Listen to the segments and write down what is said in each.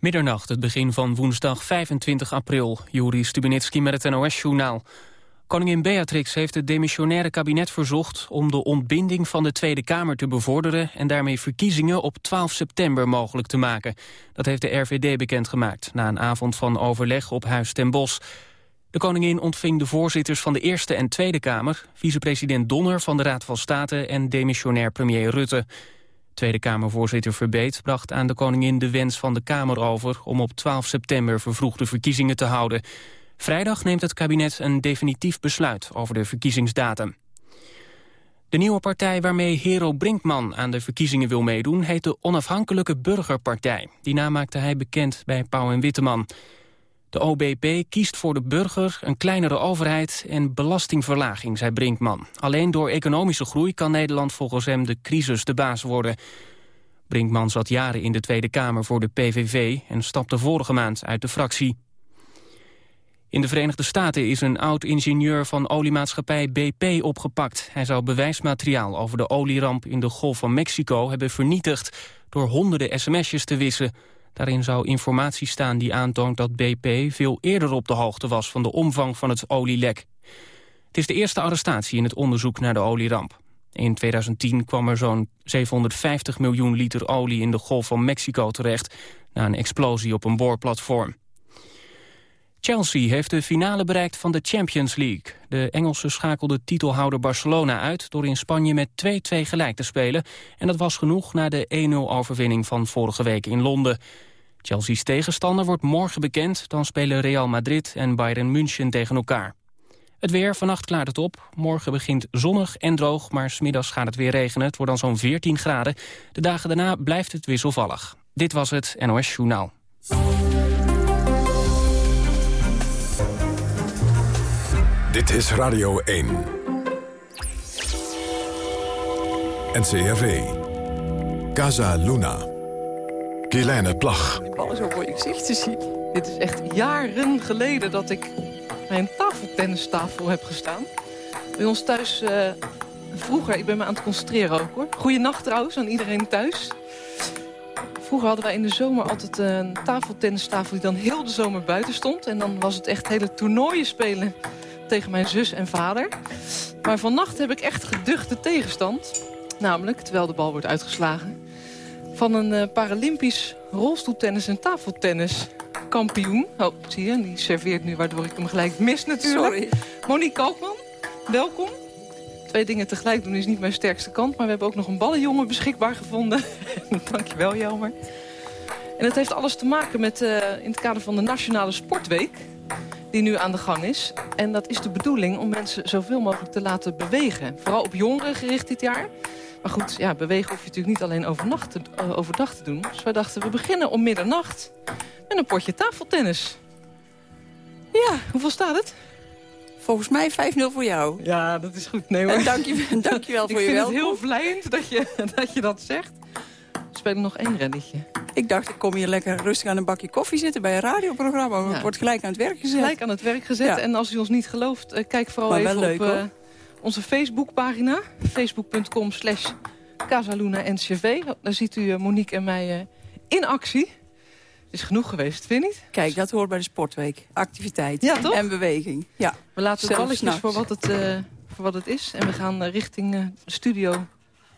Middernacht, het begin van woensdag 25 april. Juri Stubenitski met het NOS-journaal. Koningin Beatrix heeft het demissionaire kabinet verzocht... om de ontbinding van de Tweede Kamer te bevorderen... en daarmee verkiezingen op 12 september mogelijk te maken. Dat heeft de RVD bekendgemaakt... na een avond van overleg op Huis ten Bosch. De koningin ontving de voorzitters van de Eerste en Tweede Kamer... vicepresident Donner van de Raad van State... en demissionair premier Rutte... Tweede Kamervoorzitter Verbeet bracht aan de koningin de wens van de Kamer over... om op 12 september vervroegde verkiezingen te houden. Vrijdag neemt het kabinet een definitief besluit over de verkiezingsdatum. De nieuwe partij waarmee Hero Brinkman aan de verkiezingen wil meedoen... heet de Onafhankelijke Burgerpartij. Die naam maakte hij bekend bij Pauw en Witteman. De OBP kiest voor de burger, een kleinere overheid en belastingverlaging, zei Brinkman. Alleen door economische groei kan Nederland volgens hem de crisis de baas worden. Brinkman zat jaren in de Tweede Kamer voor de PVV en stapte vorige maand uit de fractie. In de Verenigde Staten is een oud-ingenieur van oliemaatschappij BP opgepakt. Hij zou bewijsmateriaal over de olieramp in de Golf van Mexico hebben vernietigd... door honderden sms'jes te wissen. Daarin zou informatie staan die aantoont dat BP veel eerder op de hoogte was van de omvang van het olielek. Het is de eerste arrestatie in het onderzoek naar de olieramp. In 2010 kwam er zo'n 750 miljoen liter olie in de Golf van Mexico terecht... na een explosie op een boorplatform. Chelsea heeft de finale bereikt van de Champions League. De Engelsen schakelde titelhouder Barcelona uit... door in Spanje met 2-2 gelijk te spelen. En dat was genoeg na de 1-0-overwinning van vorige week in Londen. Chelsea's tegenstander wordt morgen bekend. Dan spelen Real Madrid en Bayern München tegen elkaar. Het weer, vannacht klaart het op. Morgen begint zonnig en droog, maar smiddags gaat het weer regenen. Het wordt dan zo'n 14 graden. De dagen daarna blijft het wisselvallig. Dit was het NOS Journaal. Dit is Radio 1. NCRV. Casa Luna. Kielijne Plag. Ik alles zo voor je gezicht te zien. Dit is echt jaren geleden dat ik bij een tafeltennistafel heb gestaan. Bij ons thuis, uh, vroeger, ik ben me aan het concentreren ook hoor. Goeienacht trouwens aan iedereen thuis. Vroeger hadden wij in de zomer altijd een tafeltennistafel die dan heel de zomer buiten stond. En dan was het echt hele toernooien spelen tegen mijn zus en vader. Maar vannacht heb ik echt geduchte tegenstand. Namelijk, terwijl de bal wordt uitgeslagen... van een uh, Paralympisch rolstoeltennis en tafeltennis kampioen. Oh, zie je, die serveert nu waardoor ik hem gelijk mis natuurlijk. Sorry. Monique Kalkman, welkom. Twee dingen tegelijk doen is niet mijn sterkste kant... maar we hebben ook nog een ballenjongen beschikbaar gevonden. Dankjewel, Jelmer. En het heeft alles te maken met, uh, in het kader van de Nationale Sportweek die nu aan de gang is. En dat is de bedoeling om mensen zoveel mogelijk te laten bewegen. Vooral op jongeren gericht dit jaar. Maar goed, ja, bewegen hoef je natuurlijk niet alleen overnacht te, uh, overdag te doen. Dus wij dachten, we beginnen om middernacht met een potje tafeltennis. Ja, hoeveel staat het? Volgens mij 5-0 voor jou. Ja, dat is goed. Nee, hoor. En dank je, dank je wel voor je welkom. Ik vind het heel vlijend dat je, dat je dat zegt. Spelen nog één rennetje. Ik dacht, ik kom hier lekker rustig aan een bakje koffie zitten bij een radioprogramma. Ja. wordt gelijk aan het werk gezet. Gelijk aan het werk gezet. Ja. En als u ons niet gelooft, uh, kijk vooral maar even leuk, op uh, onze Facebookpagina. Facebook.com slash Casaluna-NCV. Daar ziet u uh, Monique en mij in actie. Is genoeg geweest, vind je niet? Kijk, dat hoort bij de sportweek. Activiteit ja, toch? en beweging. Ja. We laten het balletjes voor wat het, voor wat het is. En we gaan richting studio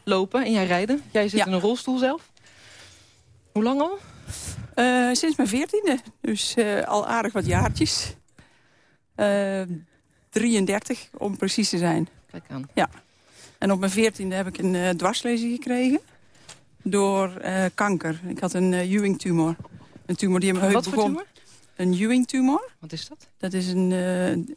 lopen en jij rijden. Jij zit in een rolstoel zelf. Hoe lang al? Uh, sinds mijn veertiende. Dus uh, al aardig wat jaartjes. Uh, 33, om precies te zijn. Kijk aan. Ja. En op mijn veertiende heb ik een dwarslezing gekregen. Door kanker. Ik had een Ewing-tumor. Een tumor die in mijn heup begon. Tumor? Een Ewing-tumor. Wat is dat? Dat is een,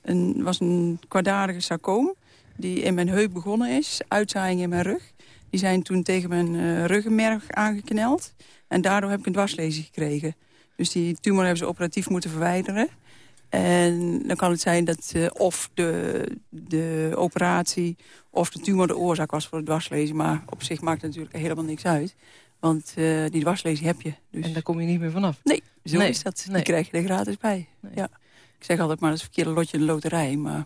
een, was een kwaadaardige sarcoom. Die in mijn heup begonnen is. Uitzaaiing in mijn rug. Die zijn toen tegen mijn ruggenmerg aangekneld. En daardoor heb ik een dwarslezing gekregen. Dus die tumor hebben ze operatief moeten verwijderen. En dan kan het zijn dat uh, of de, de operatie of de tumor de oorzaak was voor de dwarslezing. Maar op zich maakt het natuurlijk helemaal niks uit. Want uh, die dwarslezing heb je. Dus... En daar kom je niet meer vanaf? Nee, zo nee. is dat. Nee. Die krijg je er gratis bij. Nee. Ja. Ik zeg altijd maar, dat is het verkeerde lotje in de loterij. Maar...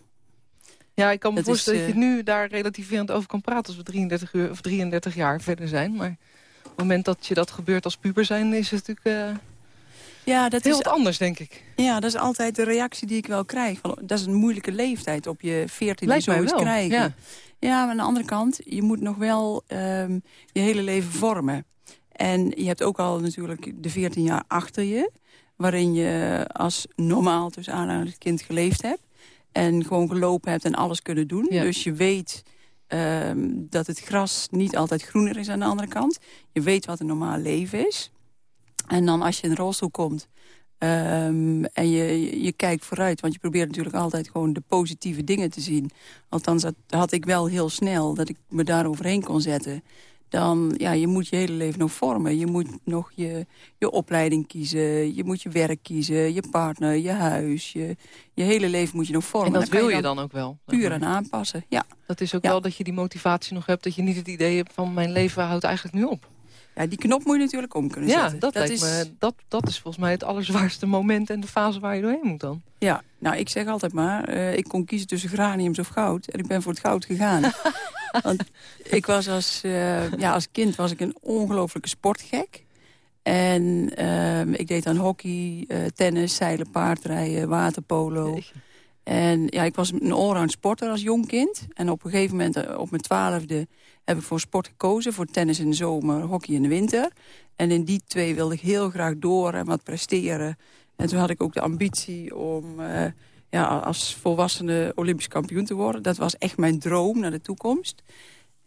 Ja, ik kan me voorstellen is, uh... dat je nu daar relativerend over kan praten... als we 33, uur, of 33 jaar verder zijn. Maar op het moment dat je dat gebeurt als puber zijn, is het natuurlijk... Uh... ja, dat Heel is anders, denk ik. Ja, dat is altijd de reactie die ik wel krijg. Dat is een moeilijke leeftijd op je veertiende zoiets krijgen. Ja. ja, maar aan de andere kant, je moet nog wel um, je hele leven vormen. En je hebt ook al natuurlijk de 14 jaar achter je... waarin je als normaal tussen aanhalingstekens kind geleefd hebt. En gewoon gelopen hebt en alles kunnen doen. Dus je weet um, dat het gras niet altijd groener is aan de andere kant. Je weet wat een normaal leven is. En dan als je in een rolstoel komt... Um, en je, je kijkt vooruit, want je probeert natuurlijk altijd gewoon de positieve dingen te zien. Althans, dat had ik wel heel snel, dat ik me daar overheen kon zetten dan ja, je moet je hele leven nog vormen. Je moet nog je, je opleiding kiezen, je moet je werk kiezen, je partner, je huis. Je, je hele leven moet je nog vormen. En dat wil je dan, ook wel? Puur aan aanpassen, ja. Dat is ook wel dat je die motivatie nog hebt, dat je niet het idee hebt van mijn leven houdt eigenlijk nu op. Ja, die knop moet je natuurlijk om kunnen zetten. Ja, dat, dat is... Me, dat, dat is volgens mij het allerzwaarste moment en de fase waar je doorheen moet dan. Ja, nou ik zeg altijd maar, uh, ik kon kiezen tussen graniums of goud. En ik ben voor het goud gegaan. Want ik was als, uh, ja, als kind was ik een ongelofelijke sportgek. En uh, ik deed aan hockey, uh, tennis, zeilen, paardrijden, waterpolo. En ja, ik was een allround sporter als jong kind. En op een gegeven moment, op mijn twaalfde, heb ik voor sport gekozen. Voor tennis in de zomer, hockey in de winter. En in die twee wilde ik heel graag door en wat presteren. En toen had ik ook de ambitie om ja, als volwassene Olympisch kampioen te worden. Dat was echt mijn droom naar de toekomst.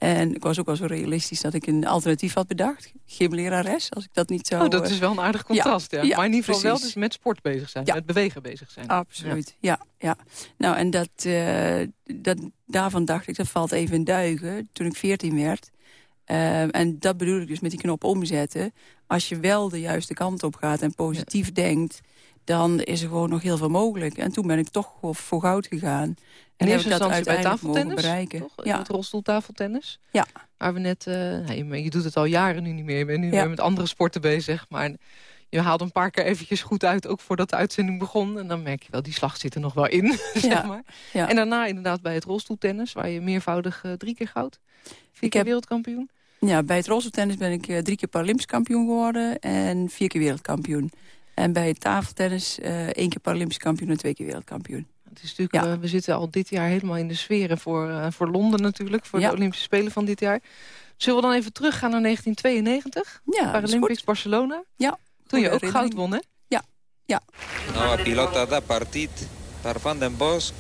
En ik was ook wel zo realistisch dat ik een alternatief had bedacht. Gymlerares, als ik dat niet zou... Oh, dat is wel een aardig contrast, ja. ja. maar in ieder geval wel dus met sport bezig zijn, met bewegen bezig zijn. Absoluut, ja. ja, Nou, en dat, uh, dat, daarvan dacht ik, dat valt even in duigen toen ik 14 werd. Uh, en dat bedoel ik dus met die knop omzetten. Als je wel de juiste kant op gaat en positief denkt dan is er gewoon nog heel veel mogelijk. En toen ben ik toch voor goud gegaan. En heb ik dat uiteindelijk bij mogen bereiken. Toch? Ja. Het rolstoeltafeltennis? Ja. Waar we net, uh, je doet het al jaren nu niet meer. Je bent nu weer met andere sporten bezig. Maar je haalde een paar keer eventjes goed uit, ook voordat de uitzending begon. En dan merk je wel, die slag zit er nog wel in, zeg maar. Ja. En daarna inderdaad bij het rolstoeltennis, waar je meervoudig uh, drie keer goud. Vier keer wereldkampioen. Ja, bij het rolstoeltennis ben ik uh, drie keer Paralympisch kampioen geworden en vier keer wereldkampioen. En bij tafeltennis uh, één keer Paralympisch kampioen en twee keer wereldkampioen. Het is natuurlijk, ja. uh, we zitten al dit jaar helemaal in de sferen voor, uh, voor Londen natuurlijk. Voor ja. de Olympische Spelen van dit jaar. Zullen we dan even teruggaan naar 1992? Ja, Paralympics Barcelona. Ja. Toen je ook goud won, hè? Ja. ja. Nova pilota da partit per Van den Bosch.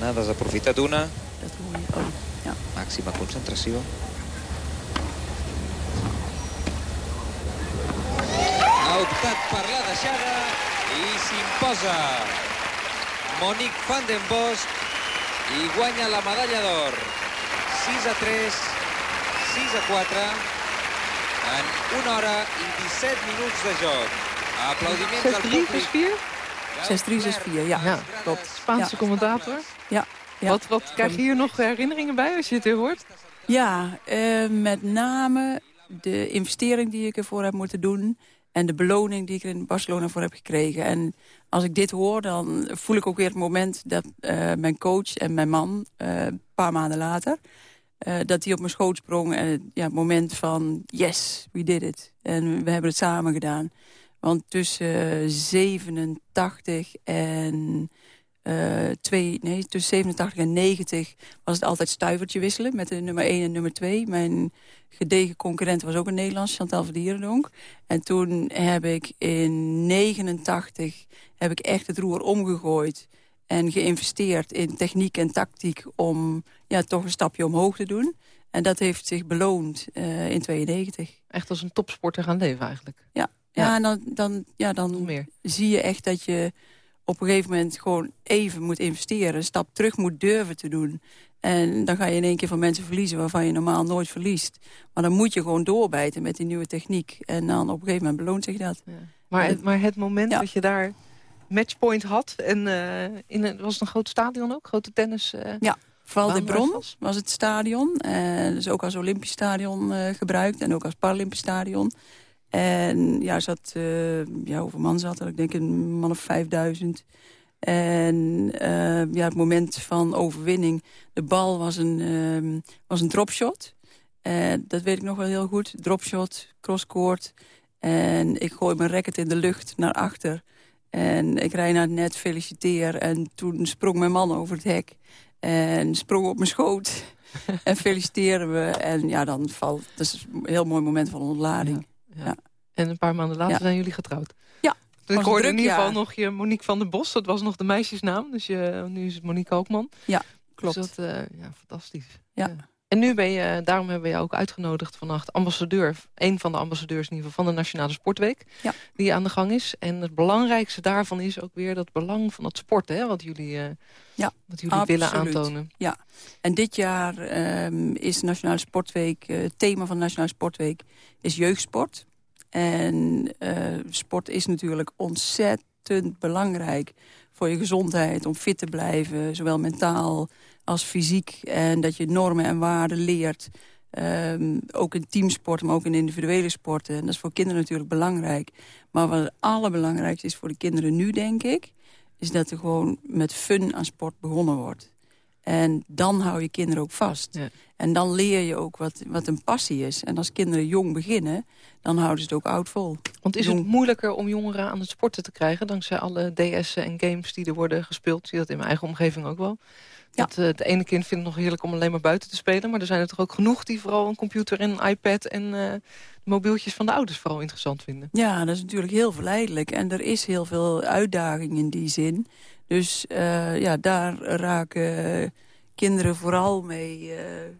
Nada s'aprofita d'una. Dat hoor je ook, ja. Màxima concentració. Ha optat per la deixada i s'imposa Monique van den Bosch i guanya la medalla d'or 6 a 3 6 a 4 en 1 hora i 17 minuts de joc aplaudiments al públic 6-3, 6-4, ja. ja klopt. Spaanse ja. commentator. Ja. ja. Wat, wat krijg je hier nog herinneringen bij als je het weer hoort? Ja, uh, met name de investering die ik ervoor heb moeten doen... En de beloning die ik er in Barcelona voor heb gekregen. En als ik dit hoor, dan voel ik ook weer het moment dat uh, mijn coach en mijn man... Uh, een paar maanden later, uh, dat die op mijn schoot sprong. En ja, het moment van, yes, we did it. En we hebben het samen gedaan. Want tussen 87 en... Uh, twee, nee, tussen 87 en 90 was het altijd stuivertje wisselen met de nummer 1 en nummer 2. Mijn gedegen concurrent was ook een Nederlands, Chantal van Dierendonk. En toen heb ik in 89 heb ik echt het roer omgegooid en geïnvesteerd in techniek en tactiek om ja, toch een stapje omhoog te doen. En dat heeft zich beloond uh, in 92. Echt als een topsporter gaan leven eigenlijk. Ja, ja. en dan, dan, ja, dan zie je echt dat je op een gegeven moment gewoon even moet investeren. Een stap terug moet durven te doen. En dan ga je in één keer van mensen verliezen waarvan je normaal nooit verliest. Maar dan moet je gewoon doorbijten met die nieuwe techniek. En dan op een gegeven moment beloont zich dat. Ja. Maar, het, maar het moment dat je daar matchpoint had... en uh, in een, was het een groot stadion ook? Grote tennis... Uh, ja, vooral de Bron was. was het stadion. En dus ook als Olympisch stadion gebruikt en ook als Paralympisch stadion. En ja, zat, ja, hoeveel man zat er? Ik denk een man of 5000. En uh, ja, het moment van overwinning, de bal was een, uh, was een dropshot. Uh, dat weet ik nog wel heel goed. Dropshot, crosscourt. En ik gooi mijn racket in de lucht naar achter. En ik rijd naar het net, feliciteer. En toen sprong mijn man over het hek. En sprong op mijn schoot. en feliciteren we. En ja, dan valt... Dat is een heel mooi moment van ontlading. Ja, En een paar maanden later zijn jullie getrouwd? Ja. ik hoorde in ieder geval nog je Monique van der Bos. Dat was nog de meisjesnaam. Dus je, nu is het Monique Koopman. Ja, klopt. Dus dat, uh, ja, fantastisch. Ja. En nu ben je, daarom hebben we jou ook uitgenodigd vannacht... ambassadeur, een van de ambassadeurs in ieder geval... van de Nationale Sportweek, ja. die aan de gang is. En het belangrijkste daarvan is ook weer dat belang van het sporten... Hè, wat jullie, uh, ja, wat jullie willen aantonen. Ja, en dit jaar um, is Nationale Sportweek... Uh, het thema van de Nationale Sportweek is jeugdsport. En uh, sport is natuurlijk ontzettend belangrijk voor je gezondheid... om fit te blijven, zowel mentaal als fysiek. En dat je normen en waarden leert. Um, ook in teamsport, maar ook in individuele sporten. En dat is voor kinderen natuurlijk belangrijk. Maar wat het allerbelangrijkste is voor de kinderen nu, denk ik... is dat er gewoon met fun aan sport begonnen wordt. En dan hou je kinderen ook vast. Ja. En dan leer je ook wat, wat een passie is. En als kinderen jong beginnen, dan houden ze het ook oud vol. Want is jong... het moeilijker om jongeren aan het sporten te krijgen... dankzij alle DS'en en games die er worden gespeeld? Zie dat in mijn eigen omgeving ook wel. Dat, uh, het ene kind vindt het nog heerlijk om alleen maar buiten te spelen. Maar er zijn er toch ook genoeg die vooral een computer en een iPad... en uh, de mobieltjes van de ouders vooral interessant vinden. Ja, dat is natuurlijk heel verleidelijk. En er is heel veel uitdaging in die zin. Dus uh, ja, daar raken kinderen vooral mee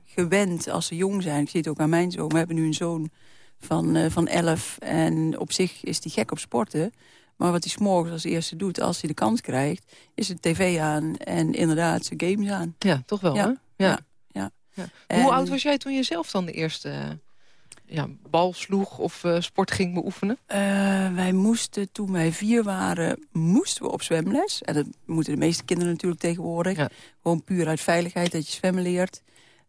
gewend als ze jong zijn. Ik zie het ook aan mijn zoon. We hebben nu een zoon van, van 11 en op zich is die gek op sporten... Maar wat hij s'morgens als eerste doet, als hij de kans krijgt... is de tv aan en inderdaad zijn games aan. Ja, toch wel, ja. hè? Ja. ja. ja. Hoe oud was jij toen je zelf dan de eerste ja, bal sloeg of uh, sport ging beoefenen? Uh, wij moesten, toen wij vier waren, moesten we op zwemles. En dat moeten de meeste kinderen natuurlijk tegenwoordig. Ja. Gewoon puur uit veiligheid dat je zwemmen leert.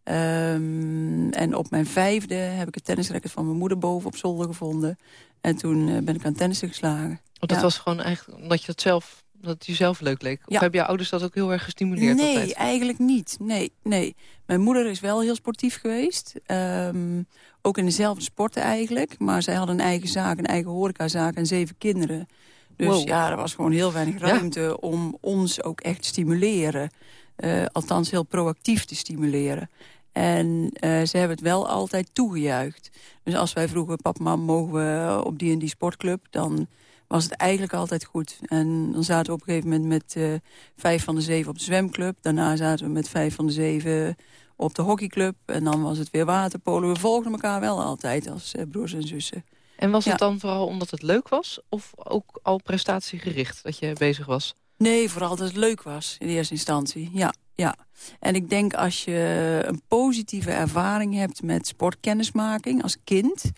Um, en op mijn vijfde heb ik het tennisracket van mijn moeder boven op zolder gevonden. En toen uh, ben ik aan tennissen geslagen. Want dat ja. was gewoon eigenlijk omdat je het zelf, dat het jezelf leuk leek? Of Ja. hebben je ouders dat ook heel erg gestimuleerd Nee, altijd? eigenlijk niet. Nee, nee. Mijn moeder is wel heel sportief geweest. Um, ook in dezelfde sporten eigenlijk. Maar zij had een eigen zaak, een eigen horecazaak en zeven kinderen. Dus Wow. ja, er was gewoon heel weinig Ja. ruimte om ons ook echt te stimuleren. Uh, althans heel proactief te stimuleren. En uh, ze hebben het wel altijd toegejuicht. Dus als wij vroegen, papa, mam, mogen we op die en die sportclub... dan was het eigenlijk altijd goed. En dan zaten we op een gegeven moment met uh, vijf van de zeven op de zwemclub. Daarna zaten we met vijf van de zeven op de hockeyclub. En dan was het weer waterpolen. We volgden elkaar wel altijd als uh, broers en zussen. En was het Ja. dan vooral omdat het leuk was? Of ook al prestatiegericht dat je bezig was? Nee, vooral dat het leuk was in eerste instantie. Ja, ja. En ik denk als je een positieve ervaring hebt met sportkennismaking als kind...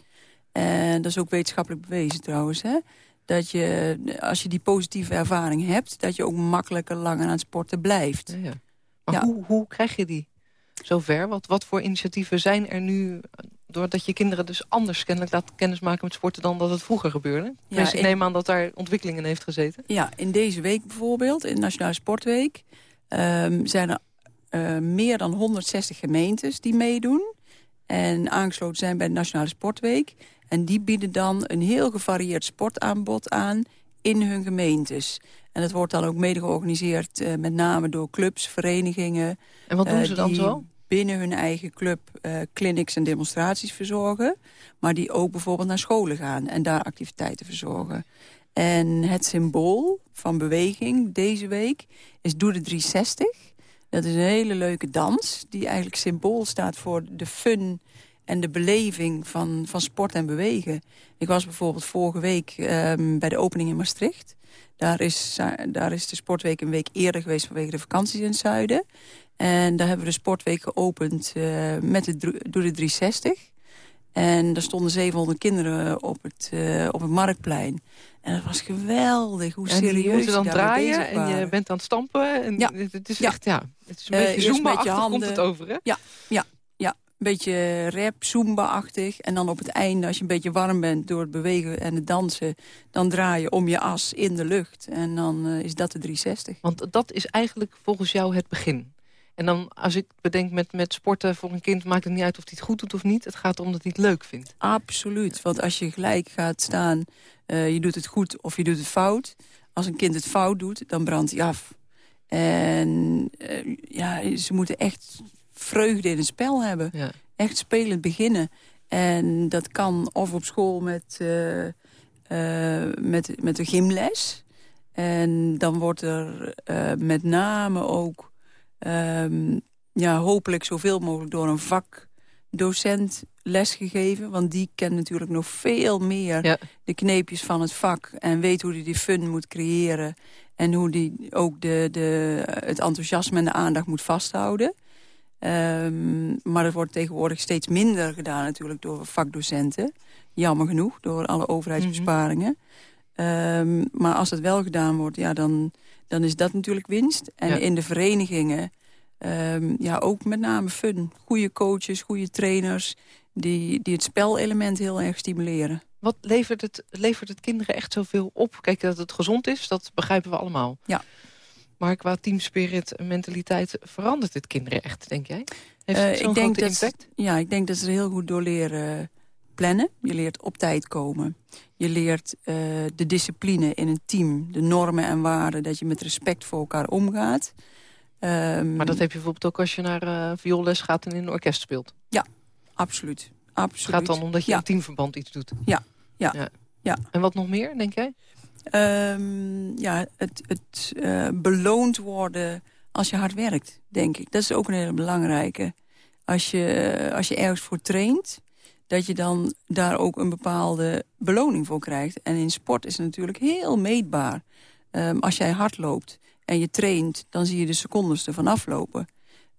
en dat is ook wetenschappelijk bewezen trouwens... Hè, dat je, als je die positieve ervaring hebt... dat je ook makkelijker langer aan het sporten blijft. Ja, ja. Maar Ja. Hoe, hoe krijg je die zover? Wat, wat voor initiatieven zijn er nu... doordat je kinderen dus anders kennelijk laat kennismaken met sporten... dan dat het vroeger gebeurde? Ja, ik neem aan dat daar ontwikkeling in heeft gezeten. Ja, in deze week bijvoorbeeld, in Nationale Sportweek... ehm, zijn er eh, meer dan 160 gemeentes die meedoen... en aangesloten zijn bij de Nationale Sportweek. En die bieden dan een heel gevarieerd sportaanbod aan in hun gemeentes. En dat wordt dan ook mede georganiseerd eh, met name door clubs, verenigingen... En wat doen eh, ze dan die zo? binnen hun eigen club eh clinics en demonstraties verzorgen. Maar die ook bijvoorbeeld naar scholen gaan en daar activiteiten verzorgen. En het symbool van beweging deze week is Doe de 360. Dat is een hele leuke dans die eigenlijk symbool staat voor de fun en de beleving van, van sport en bewegen. Ik was bijvoorbeeld vorige week ehm, bij de opening in Maastricht. Daar is, daar is de sportweek een week eerder geweest vanwege de vakanties in het zuiden. En daar hebben we de sportweek geopend eh, met de Doe de 360. En daar stonden 700 kinderen op het, eh, op het marktplein. En dat was geweldig, hoe En serieus moeten dan draaien en je bent aan het stampen. En Ja. het, is Ja. echt, ja, het is een Eh, beetje eerst met je zoombachtig komt handen. het over, hè? Een beetje rap, zumba-achtig. En dan op het einde, als je een beetje warm bent door het bewegen en het dansen... dan draai je om je as in de lucht. En dan eh, is dat de 360. Want dat is eigenlijk volgens jou het begin. En dan, als ik bedenk met, met sporten voor een kind... maakt het niet uit of hij het goed doet of niet. Het gaat erom dat hij het leuk vindt. Absoluut, want als je gelijk gaat staan... Uh, je doet het goed of je doet het fout. Als een kind het fout doet, dan brandt hij af. En uh, ja, ze moeten echt vreugde in het spel hebben. Ja. Echt spelend beginnen. En dat kan of op school met, uh, uh, met, met de gymles. En dan wordt er uh, met name ook um, ja, hopelijk zoveel mogelijk door een vakdocent lesgegeven. Want die kent natuurlijk nog veel meer ja. de kneepjes van het vak. En weet hoe hij die fun moet creëren. En hoe die ook de, de, het enthousiasme en de aandacht moet vasthouden. Um, maar het wordt tegenwoordig steeds minder gedaan natuurlijk door vakdocenten. Jammer genoeg, door alle overheidsbesparingen. Mm -hmm. um, maar als het wel gedaan wordt, ja, dan, dan is dat natuurlijk winst. En ja. in de verenigingen, um, ja, ook met name fun. Goede coaches, goede trainers, die, die het spelelement heel erg stimuleren. Wat levert het, levert het kinderen echt zoveel op? Kijk, dat het gezond is, dat begrijpen we allemaal. Ja. Maar qua teamspirit en mentaliteit verandert het kinderen echt, denk jij? Heeft uh, het zo'n grote dat, impact? Ja, ik denk dat ze er heel goed door leren plannen. Je leert op tijd komen. Je leert uh, de discipline in een team, de normen en waarden... dat je met respect voor elkaar omgaat. Um, maar dat heb je bijvoorbeeld ook als je naar uh, vioolles gaat en in een orkest speelt? Ja, absoluut. absoluut. Het gaat dan omdat je ja. in teamverband iets doet? Ja, ja. ja. ja. En wat nog meer, denk jij? Um, ja, het, het uh, beloond worden als je hard werkt, denk ik. Dat is ook een hele belangrijke. Als je, als je ergens voor traint, dat je dan daar ook een bepaalde beloning voor krijgt. En in sport is het natuurlijk heel meetbaar. Um, als jij hard loopt en je traint, dan zie je de secondes ervan aflopen.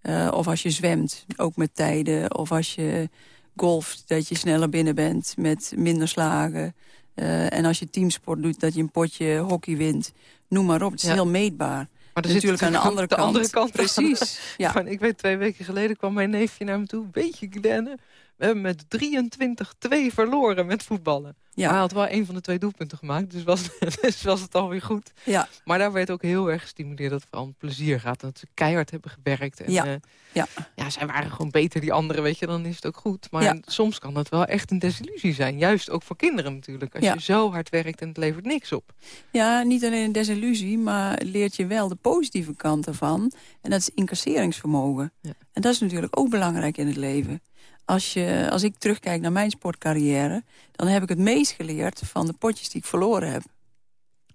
Uh, of als je zwemt, ook met tijden. Of als je golft, dat je sneller binnen bent met minder slagen. Uh, en als je teamsport doet, dat je een potje hockey wint. Noem maar op, het is ja. heel meetbaar. Maar er natuurlijk aan de andere de kant. Andere kant Precies. ja. Van, ik weet, twee weken geleden kwam mijn neefje naar me toe. Een beetje glennen. We hebben met 23-2 verloren met voetballen. Ja. Maar hij had wel een van de twee doelpunten gemaakt. Dus was, dus was het alweer goed. Ja. Maar daar werd ook heel erg gestimuleerd dat het vooral om plezier gaat. Dat ze keihard hebben gewerkt. En, Ja. uh, Ja. ja, zij waren gewoon beter die anderen, weet je. Dan is het ook goed. Maar Ja. soms kan dat wel echt een desillusie zijn. Juist ook voor kinderen natuurlijk. Als Ja. je zo hard werkt en het levert niks op. ja, niet alleen een desillusie, maar leert je wel de positieve kant ervan. En dat is incasseringsvermogen. Ja. En dat is natuurlijk ook belangrijk in het leven. Als, je, als ik terugkijk naar mijn sportcarrière... dan heb ik het meest geleerd van de potjes die ik verloren heb.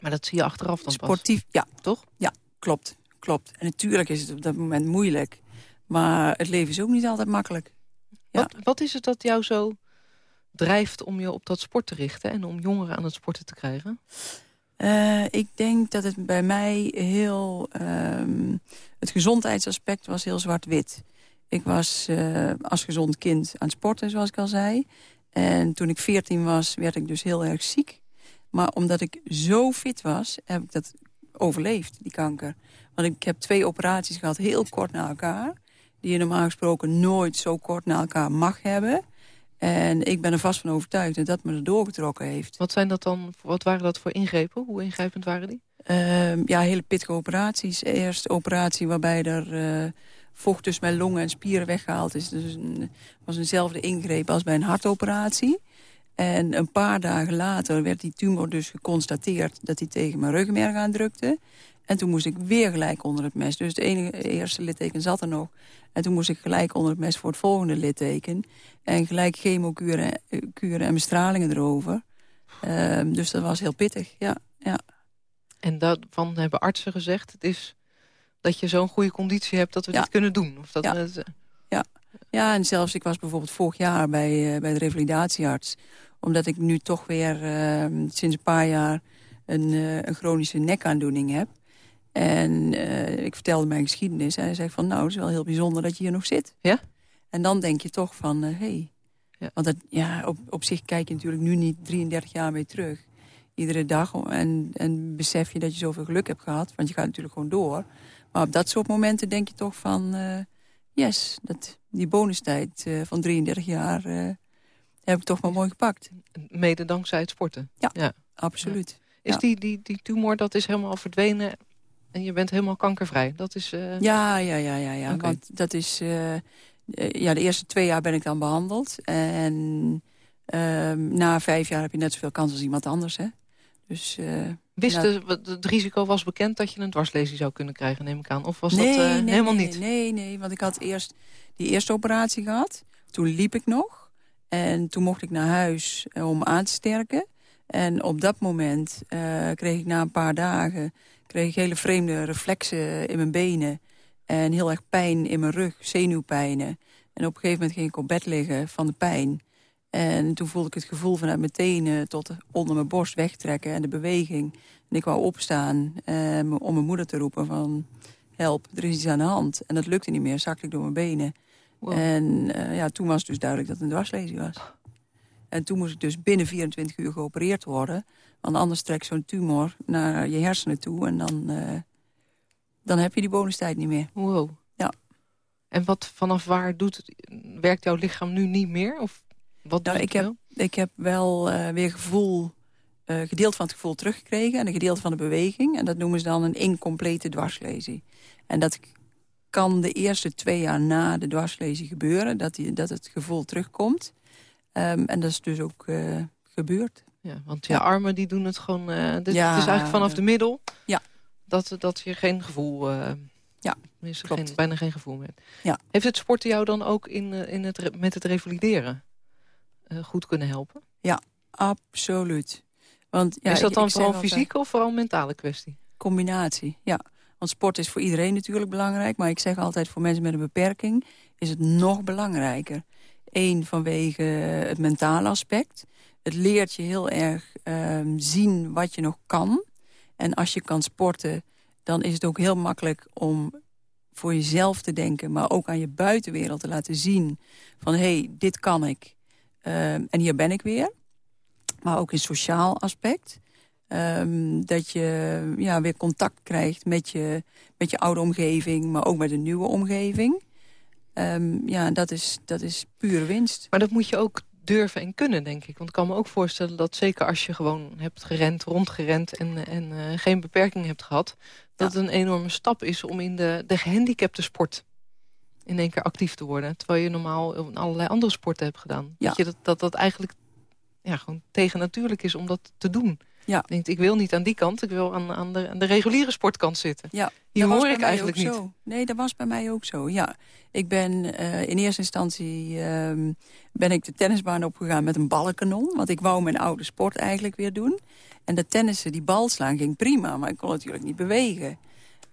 Maar dat zie je achteraf dan pas. Sportief, ja, Toch? Ja, klopt, klopt. En natuurlijk is het op dat moment moeilijk. Maar het leven is ook niet altijd makkelijk. Ja. Wat, wat is het dat jou zo drijft om je op dat sport te richten... en om jongeren aan het sporten te krijgen? Uh, ik denk dat het bij mij heel... Um, het gezondheidsaspect was heel zwart-wit. Ik was uh, als gezond kind aan het sporten, zoals ik al zei. En toen ik 14 was, werd ik dus heel erg ziek. Maar omdat ik zo fit was, heb ik dat overleefd, die kanker. Want ik heb twee operaties gehad, heel kort na elkaar. Die je normaal gesproken nooit zo kort na elkaar mag hebben. En ik ben er vast van overtuigd dat dat me er doorgetrokken heeft. Wat, zijn dat dan, wat waren dat voor ingrepen? Hoe ingrijpend waren die? Uh, ja, hele pittige operaties. Eerst operatie waarbij er uh, vocht tussen mijn longen en spieren weggehaald is. Dus was eenzelfde ingreep als bij een hartoperatie. En een paar dagen later werd die tumor dus geconstateerd... dat hij tegen mijn ruggenmerg aandrukte. En toen moest ik weer gelijk onder het mes. Dus het enige, eerste litteken zat er nog. En toen moest ik gelijk onder het mes voor het volgende litteken. En gelijk chemokuren kuren en bestralingen erover. Um, dus dat was heel pittig, ja. ja. En daarvan hebben artsen gezegd... het is dat je zo'n goede conditie hebt dat we Ja. dit kunnen doen? Of dat Ja. het, eh, Ja, en zelfs ik was bijvoorbeeld vorig jaar bij, uh, bij de revalidatiearts. Omdat ik nu toch weer uh, sinds een paar jaar een, uh, een chronische nekaandoening heb. En uh, ik vertelde mijn geschiedenis. En hij zei van, nou, het is wel heel bijzonder dat je hier nog zit. Ja? En dan denk je toch van, hé. Hey. Ja. Want dat, ja, op, op zich kijk je natuurlijk nu niet 33 jaar mee terug. Iedere dag. En, en besef je dat je zoveel geluk hebt gehad. Want je gaat natuurlijk gewoon door. Maar op dat soort momenten denk je toch van... Uh, yes, dat, die bonustijd uh, van 33 jaar uh, heb ik toch maar mooi gepakt. mede dankzij het sporten? Ja, ja. absoluut. Is die, die, die tumor, dat is helemaal verdwenen En je bent helemaal kankervrij. Dat is... Ja, ja, ja, ja, ja. Okay. Want dat is... Ja, de eerste twee jaar ben ik dan behandeld. En ehm, na vijf jaar heb je net zoveel kans als iemand anders, hè. Dus... Wist ja. het risico was bekend dat je een dwarslesie zou kunnen krijgen, neem ik aan? Of was nee, dat uh, nee, helemaal nee, niet? Nee, nee, want ik had eerst die eerste operatie gehad. Toen liep ik nog. En toen mocht ik naar huis om aan te sterken. En op dat moment uh, kreeg ik na een paar dagen kreeg ik hele vreemde reflexen in mijn benen. En heel erg pijn in mijn rug, zenuwpijnen. En op een gegeven moment ging ik op bed liggen van de pijn. En toen voelde ik het gevoel vanuit mijn tenen tot onder mijn borst wegtrekken en de beweging. En ik wou opstaan eh, om mijn moeder te roepen van help, er is iets aan de hand. En dat lukte niet meer, zakte ik door mijn benen. Wow. En uh, ja, toen was het dus duidelijk dat het een dwarslesie was. En toen moest ik dus binnen 24 uur geopereerd worden. Want anders trekt zo'n tumor naar je hersenen toe. En dan, uh, dan heb je die bonustijd niet meer. Wow. Ja. En wat vanaf waar doet werkt jouw lichaam nu niet meer? Of wat nou, ik, heb, ik heb wel uh, weer gevoel, uh, gedeelte van het gevoel teruggekregen... en een gedeelte van de beweging. En dat noemen ze dan een incomplete dwarslesie. En dat kan de eerste twee jaar na de dwarslesie gebeuren... dat, die, dat het gevoel terugkomt. Um, en dat is dus ook uh, gebeurd. Ja, want je ja. armen die doen het gewoon... Uh, ja, het is eigenlijk vanaf de middel ja. dat, dat je geen gevoel... Uh, ja, is geen, bijna geen gevoel meer. Ja. Heeft het sporten jou dan ook in, in het, met het revalideren goed kunnen helpen? Ja, absoluut. Want, ja, is dat dan vooral altijd, fysieke of vooral mentale kwestie? Combinatie, ja. Want sport is voor iedereen natuurlijk belangrijk. Maar ik zeg altijd voor mensen met een beperking is het nog belangrijker. Eén, vanwege het mentale aspect. Het leert je heel erg um, zien wat je nog kan. En als je kan sporten, dan is het ook heel makkelijk om voor jezelf te denken... maar ook aan je buitenwereld te laten zien van... hé, hey, dit kan ik. Uh, en hier ben ik weer. Maar ook in sociaal aspect. Um, dat je ja, weer contact krijgt met je, met je oude omgeving... maar ook met een nieuwe omgeving. Um, ja, dat is, dat is pure winst. Maar dat moet je ook durven en kunnen, denk ik. Want ik kan me ook voorstellen dat zeker als je gewoon hebt gerend, rondgerend... en, en uh, geen beperking hebt gehad... dat ja. het een enorme stap is om in de, de gehandicapte sport in één keer actief te worden. Terwijl je normaal in allerlei andere sporten hebt gedaan. Ja. Dat, je dat, dat dat eigenlijk ja, gewoon tegennatuurlijk is om dat te doen. Ja. Denkt, ik wil niet aan die kant, ik wil aan, aan, de, aan de reguliere sportkant zitten. Ja, Hier hoor ik eigenlijk niet. Zo. Nee, dat was bij mij ook zo, ja. Ik ben uh, in eerste instantie uh, ben ik de tennisbaan opgegaan met een ballenkanon. Want ik wou mijn oude sport eigenlijk weer doen. En dat tennissen, die bal slaan, ging prima. Maar ik kon natuurlijk niet bewegen.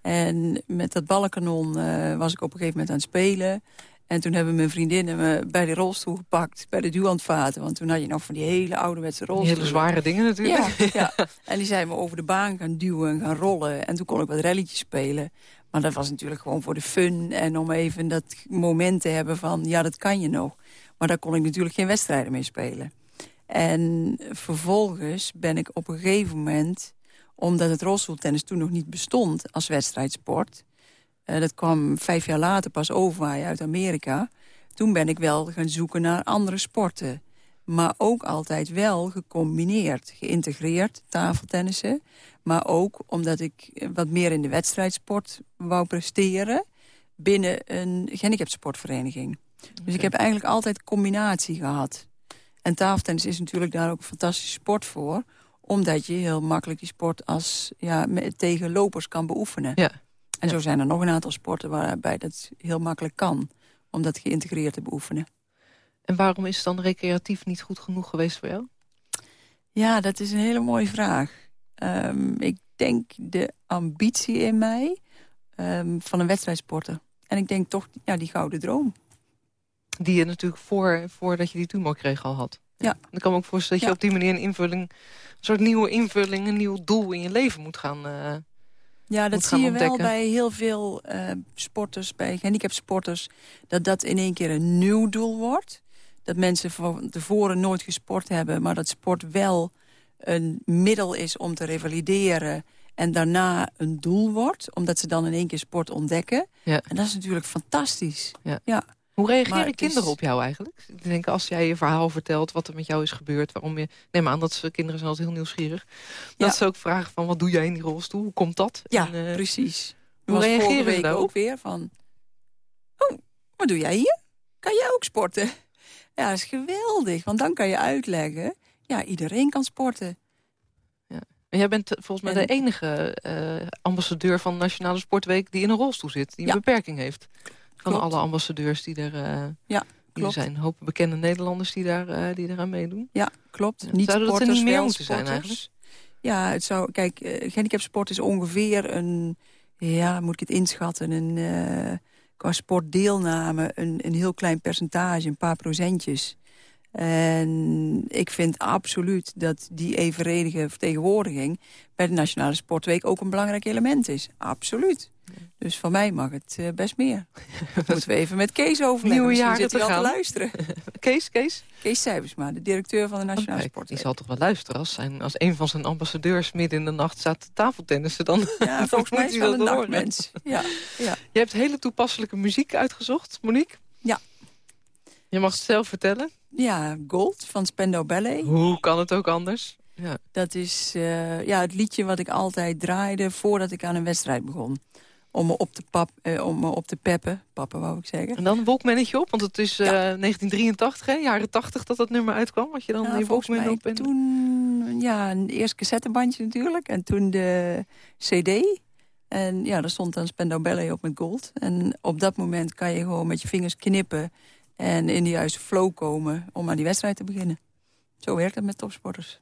En met dat ballenkanon uh, was ik op een gegeven moment aan het spelen. En toen hebben mijn vriendinnen me bij de rolstoel gepakt, bij de duwhandvaten. Want toen had je nog van die hele ouderwetse rolstoel. Hele zware dingen natuurlijk. Ja, ja. En die zijn me over de baan gaan duwen en gaan rollen. En toen kon ik wat relletjes spelen. Maar dat was natuurlijk gewoon voor de fun. En om even dat moment te hebben van, ja, dat kan je nog. Maar daar kon ik natuurlijk geen wedstrijden mee spelen. En vervolgens ben ik op een gegeven moment... omdat het rolstoeltennis toen nog niet bestond als wedstrijdsport... Uh, dat kwam vijf jaar later pas overwaaien uit Amerika. Toen ben ik wel gaan zoeken naar andere sporten. Maar ook altijd wel gecombineerd, geïntegreerd, tafeltennissen. Maar ook omdat ik wat meer in de wedstrijdsport wou presteren... binnen een gehandicaptsportvereniging. Okay. Dus ik heb eigenlijk altijd combinatie gehad. En tafeltennis is natuurlijk daar ook een fantastische sport voor... omdat je heel makkelijk die sport als, ja, tegen lopers kan beoefenen. Ja. En zo zijn er nog een aantal sporten waarbij dat heel makkelijk kan. Om dat geïntegreerd te beoefenen. En waarom is het dan recreatief niet goed genoeg geweest voor jou? Ja, dat is een hele mooie vraag. Um, ik denk de ambitie in mij um, van een wedstrijdsporter. En ik denk toch ja, die gouden droom. Die je natuurlijk voor, voordat je die tumor kreeg al had. Ja. Dan kan me ook voorstellen dat je ja. op die manier een invulling... een soort nieuwe invulling, een nieuw doel in je leven moet gaan... Uh, ja, dat zie je ontdekken. wel bij heel veel uh, sporters, bij gehandicapsporters... dat dat in één keer een nieuw doel wordt. Dat mensen van tevoren nooit gesport hebben... maar dat sport wel een middel is om te revalideren... en daarna een doel wordt, omdat ze dan in één keer sport ontdekken. Ja. En dat is natuurlijk fantastisch. Ja. ja. Hoe reageren kinderen is- op jou eigenlijk? Ik denk, als jij je verhaal vertelt, wat er met jou is gebeurd... waarom je... Neem aan dat ze, kinderen zijn altijd heel nieuwsgierig. Dat Ja. ze ook vragen van, wat doe jij in die rolstoel? Hoe komt dat? Ja, En, eh, precies. hoe reageren ze daarop? ook weer van... Oh, wat doe jij hier? Kan jij ook sporten? Ja, dat is geweldig, want dan kan je uitleggen... Ja, iedereen kan sporten. En jij bent eh, volgens mij En- de enige eh, ambassadeur van Nationale Sportweek... die in een rolstoel zit, die een Ja. beperking heeft. Van Klopt. alle ambassadeurs die er, eh Ja, die er klopt. zijn. Hopen bekende Nederlanders die, daar, eh, die eraan meedoen. Ja, klopt. Niet Zouden dat er sporters, niet meer moeten zijn sporters. eigenlijk? Ja, het zou... Kijk, eh, gehandicapsport is ongeveer een... Ja, moet ik het inschatten? Een, qua sportdeelname een, een heel klein percentage, een paar procentjes. En ik vind absoluut dat die evenredige vertegenwoordiging... bij de Nationale Sportweek ook een belangrijk element is. Absoluut. Dus van mij mag het eh, best meer. Moeten we even met Kees overleggen. Nieuwe jaren zit hij al te luisteren. Kees, Kees? Kees Cijfersma, de directeur van de Nationale Kijk, die zal toch wel luisteren als, zijn, als een van zijn ambassadeurs midden in de nacht staat te tafeltennissen. Dan Ja, volgens mij is wel een nachtmens. Ja, ja. Je hebt hele toepasselijke muziek uitgezocht, Monique. Ja. Je mag het zelf vertellen. ja, Gold van Spendo Ballet. Hoe kan het ook anders? Ja. Dat is eh, ja, het liedje wat ik altijd draaide voordat ik aan een wedstrijd begon. Om me op te, pap, eh, om me op te peppen. Pappen wou ik zeggen. En dan een Walkmannetje op, want het is eh, 1983, hè, jaren 80 dat dat nummer uitkwam. Had je dan Ja, je Walkman op? En... toen, ja, een eerst cassettebandje natuurlijk. En toen de cd. En ja, daar stond dan Spendo Ballet op met gold. En op dat moment kan je gewoon met je vingers knippen... en in de juiste flow komen om aan die wedstrijd te beginnen. Zo werkt het met topsporters.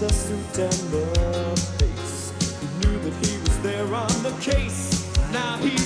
the suit and the face. He knew that he was there on the case. Now he's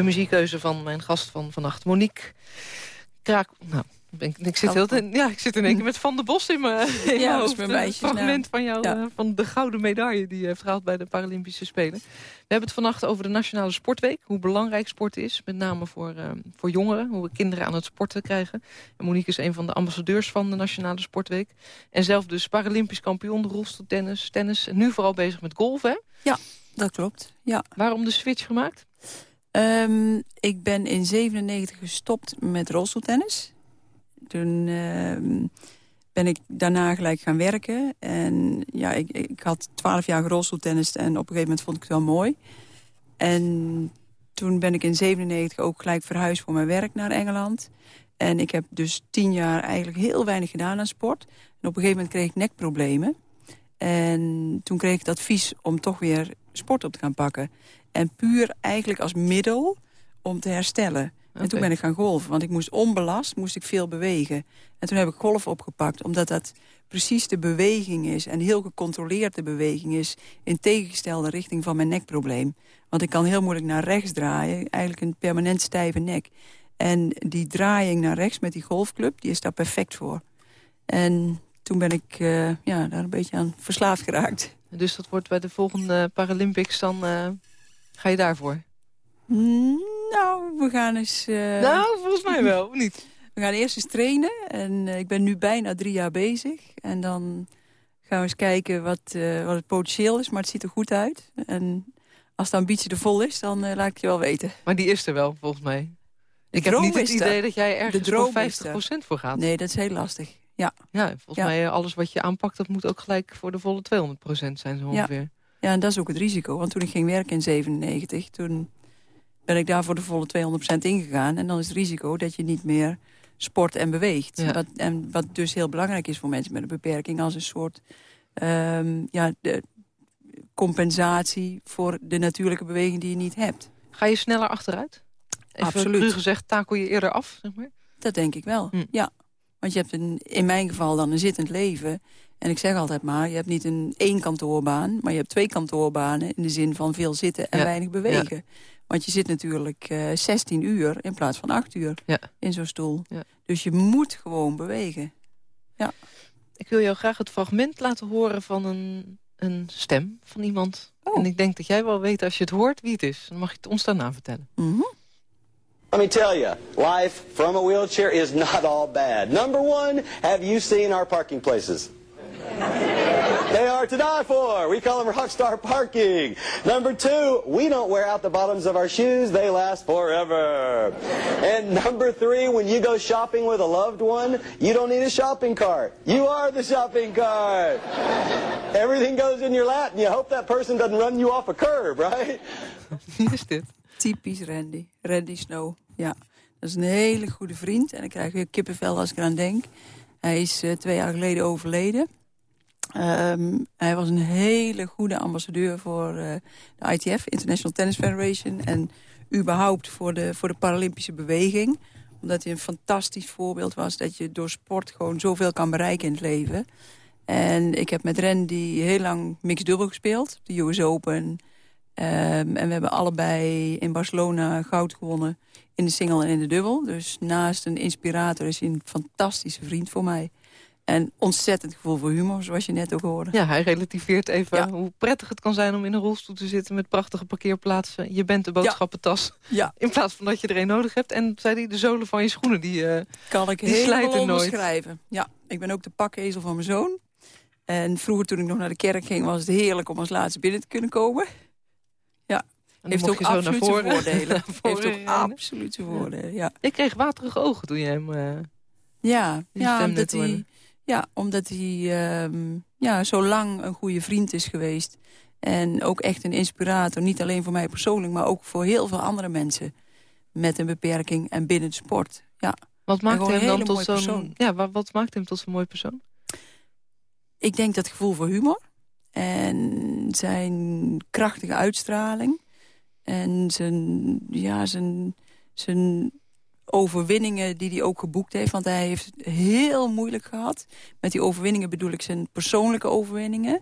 De muziekkeuze van mijn gast van vannacht, Monique Kraak... Nou, ik, ik, zit heel, ja, ik zit in één keer met Van der Bos in mijn, in Ja, hoofd. mijn Een fragment van jou, Ja. eh, van de gouden medaille die je heeft gehaald bij de Paralympische Spelen. We hebben het vannacht over de Nationale Sportweek. Hoe belangrijk sport is, met name voor, eh, voor jongeren. Hoe we kinderen aan het sporten krijgen. En Monique is een van de ambassadeurs van de Nationale Sportweek. En zelf dus Paralympisch kampioen, rolstoeltennis, tennis. En nu vooral bezig met golf, hè? Dat klopt, ja. Waarom de switch gemaakt? Ehm, ik ben in 97 gestopt met rolstoeltennis. Toen ehm, ben ik daarna gelijk gaan werken. En ja, ik, ik had 12 jaar gerolstoeltennis en op een gegeven moment vond ik het wel mooi. En toen ben ik in 97 ook gelijk verhuisd voor mijn werk naar Engeland. En ik heb dus 10 jaar eigenlijk heel weinig gedaan aan sport. En op een gegeven moment kreeg ik nekproblemen. En toen kreeg ik het advies om toch weer sport op te gaan pakken. En puur eigenlijk als middel om te herstellen. En toen ben ik gaan golven, want ik moest onbelast, moest ik veel bewegen. En toen heb ik golf opgepakt, omdat dat precies de beweging is... en heel gecontroleerde beweging is... in tegengestelde richting van mijn nekprobleem. Want ik kan heel moeilijk naar rechts draaien, eigenlijk een permanent stijve nek. En die draaiing naar rechts met die golfclub, die is daar perfect voor. En toen ben ik eh, ja, daar een beetje aan verslaafd geraakt. Dus dat wordt bij de volgende Paralympics dan... eh, ga je daarvoor? Nou, we gaan eens... eh, nou, volgens mij wel, of niet? We gaan eerst eens trainen. En eh, ik ben nu bijna drie jaar bezig. En dan gaan we eens kijken wat, eh, wat het potentieel is. Maar het ziet er goed uit. En als de ambitie er vol is, dan laat ik je wel weten. Maar die is er wel, volgens mij. Ik heb droom niet het is er. idee dat jij ergens droom voor is er. 50% voor gaat. Nee, dat is heel lastig. Ja, Ja, volgens Ja. mij alles wat je aanpakt, dat moet ook gelijk voor de volle 200% zijn zo ongeveer. ja, en dat is ook het risico. Want toen ik ging werken in 97, toen ben ik daar voor de volle 200% ingegaan. En dan is het risico dat je niet meer sport en beweegt. Ja. Wat, en wat dus heel belangrijk is voor mensen met een beperking... als een soort ehm, ja, de compensatie voor de natuurlijke beweging die je niet hebt. Ga je sneller achteruit? Even Absoluut. cru gezegd, takel je eerder af, zeg maar? Dat denk ik wel, Hm. ja. Want je hebt een, in mijn geval dan een zittend leven. En ik zeg altijd maar, je hebt niet een één kantoorbaan... maar je hebt twee kantoorbanen in de zin van veel zitten en Ja. weinig bewegen. Want je zit natuurlijk eh 16 uur in plaats van 8 uur Ja. in zo'n stoel. Ja. Dus je moet gewoon bewegen. Ik wil jou graag het fragment laten horen van een, een stem van iemand. Oh. En ik denk dat jij wel weet als je het hoort wie het is. Dan mag je het ons daarna vertellen. Mhm. Let me tell you, life from a wheelchair is not all bad. Number one, have you seen our parking places? They are to die for. We call them rockstar parking. Number two, we don't wear out the bottoms of our shoes. They last forever. And number three, when you go shopping with a loved one, you don't need a shopping cart. You are the shopping cart. Everything goes in your lap and you hope that person doesn't run you off a curb, right? Wie is dit? Typisch Randy. Randy Snow, ja. Dat is een hele goede vriend. En ik krijg weer kippenvel als ik eraan denk. Hij is eh, twee jaar geleden overleden. Ehm, hij was een hele goede ambassadeur voor eh, de ITF, International Tennis Federation. En überhaupt voor de, voor de Paralympische beweging. Omdat hij een fantastisch voorbeeld was dat je door sport gewoon zoveel kan bereiken in het leven. En ik heb met Randy heel lang mixed dubbel gespeeld. De US Open. Ehm, en we hebben allebei in Barcelona goud gewonnen in de single en in de dubbel. Dus naast een inspirator is hij een fantastische vriend voor mij. En ontzettend gevoel voor humor, zoals je net ook hoorde. Ja, hij relativeert even Ja. hoe prettig het kan zijn om in een rolstoel te zitten... met prachtige parkeerplaatsen. Je bent de boodschappentas. Ja. In plaats van dat je er een nodig hebt. En zei hij, de zolen van je schoenen, die... eh, Kan ik Die helemaal onderschrijven. Ja, ik ben ook de pakkezel van mijn zoon. En vroeger toen ik nog naar de kerk ging... was het heerlijk om als laatste binnen te kunnen komen. en dan Heeft ook absoluut voren. voordelen. Heeft ook absoluut voordelen, ja. Ik kreeg waterige ogen toen je hem... eh, Ja, ja omdat hij, ja, omdat hij ehm, ja, zo lang een goede vriend is geweest. En ook echt een inspirator. Niet alleen voor mij persoonlijk, maar ook voor heel veel andere mensen. Met een beperking en binnen de sport. Ja. wat maakt hem dan tot zo'n... Ja, wat, wat maakt hem tot zo'n mooi persoon? Ik denk dat gevoel voor humor. En zijn krachtige uitstraling. En zijn, ja, zijn, zijn overwinningen die hij ook geboekt heeft. Want hij heeft het heel moeilijk gehad. Met die overwinningen bedoel ik zijn persoonlijke overwinningen.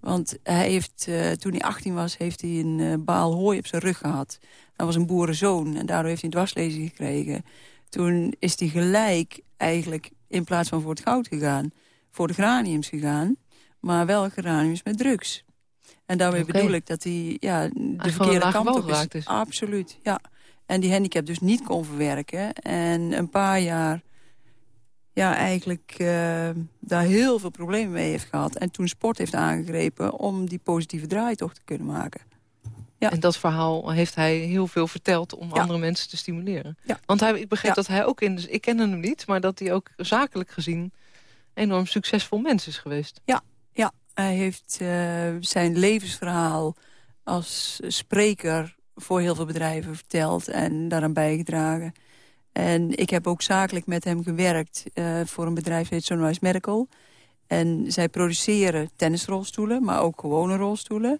Want hij heeft, eh, toen hij 18 was, heeft hij een eh, baal hooi op zijn rug gehad. Dat was een boerenzoon en daardoor heeft hij een dwarslezing gekregen. Toen is hij gelijk eigenlijk in plaats van voor het goud gegaan... voor de graniums gegaan, maar wel graniums met drugs. En daarmee bedoel ik dat hij ja, de verkeerde kant op is. is. Absoluut, ja. En die handicap dus niet kon verwerken. En een paar jaar ja, eigenlijk eh, daar heel veel problemen mee heeft gehad. En toen sport heeft aangegrepen om die positieve draai toch te kunnen maken. Ja. En dat verhaal heeft hij heel veel verteld om Ja. andere mensen te stimuleren. Ja. Want hij, ik begreep Ja. dat hij ook in... Dus ik ken hem niet, maar dat hij ook zakelijk gezien... enorm succesvol mens is geweest. Ja, hij heeft eh, zijn levensverhaal als spreker voor heel veel bedrijven verteld en daaraan bijgedragen. En ik heb ook zakelijk met hem gewerkt eh, voor een bedrijf heet Sunrise Medical. En zij produceren tennisrolstoelen, maar ook gewone rolstoelen.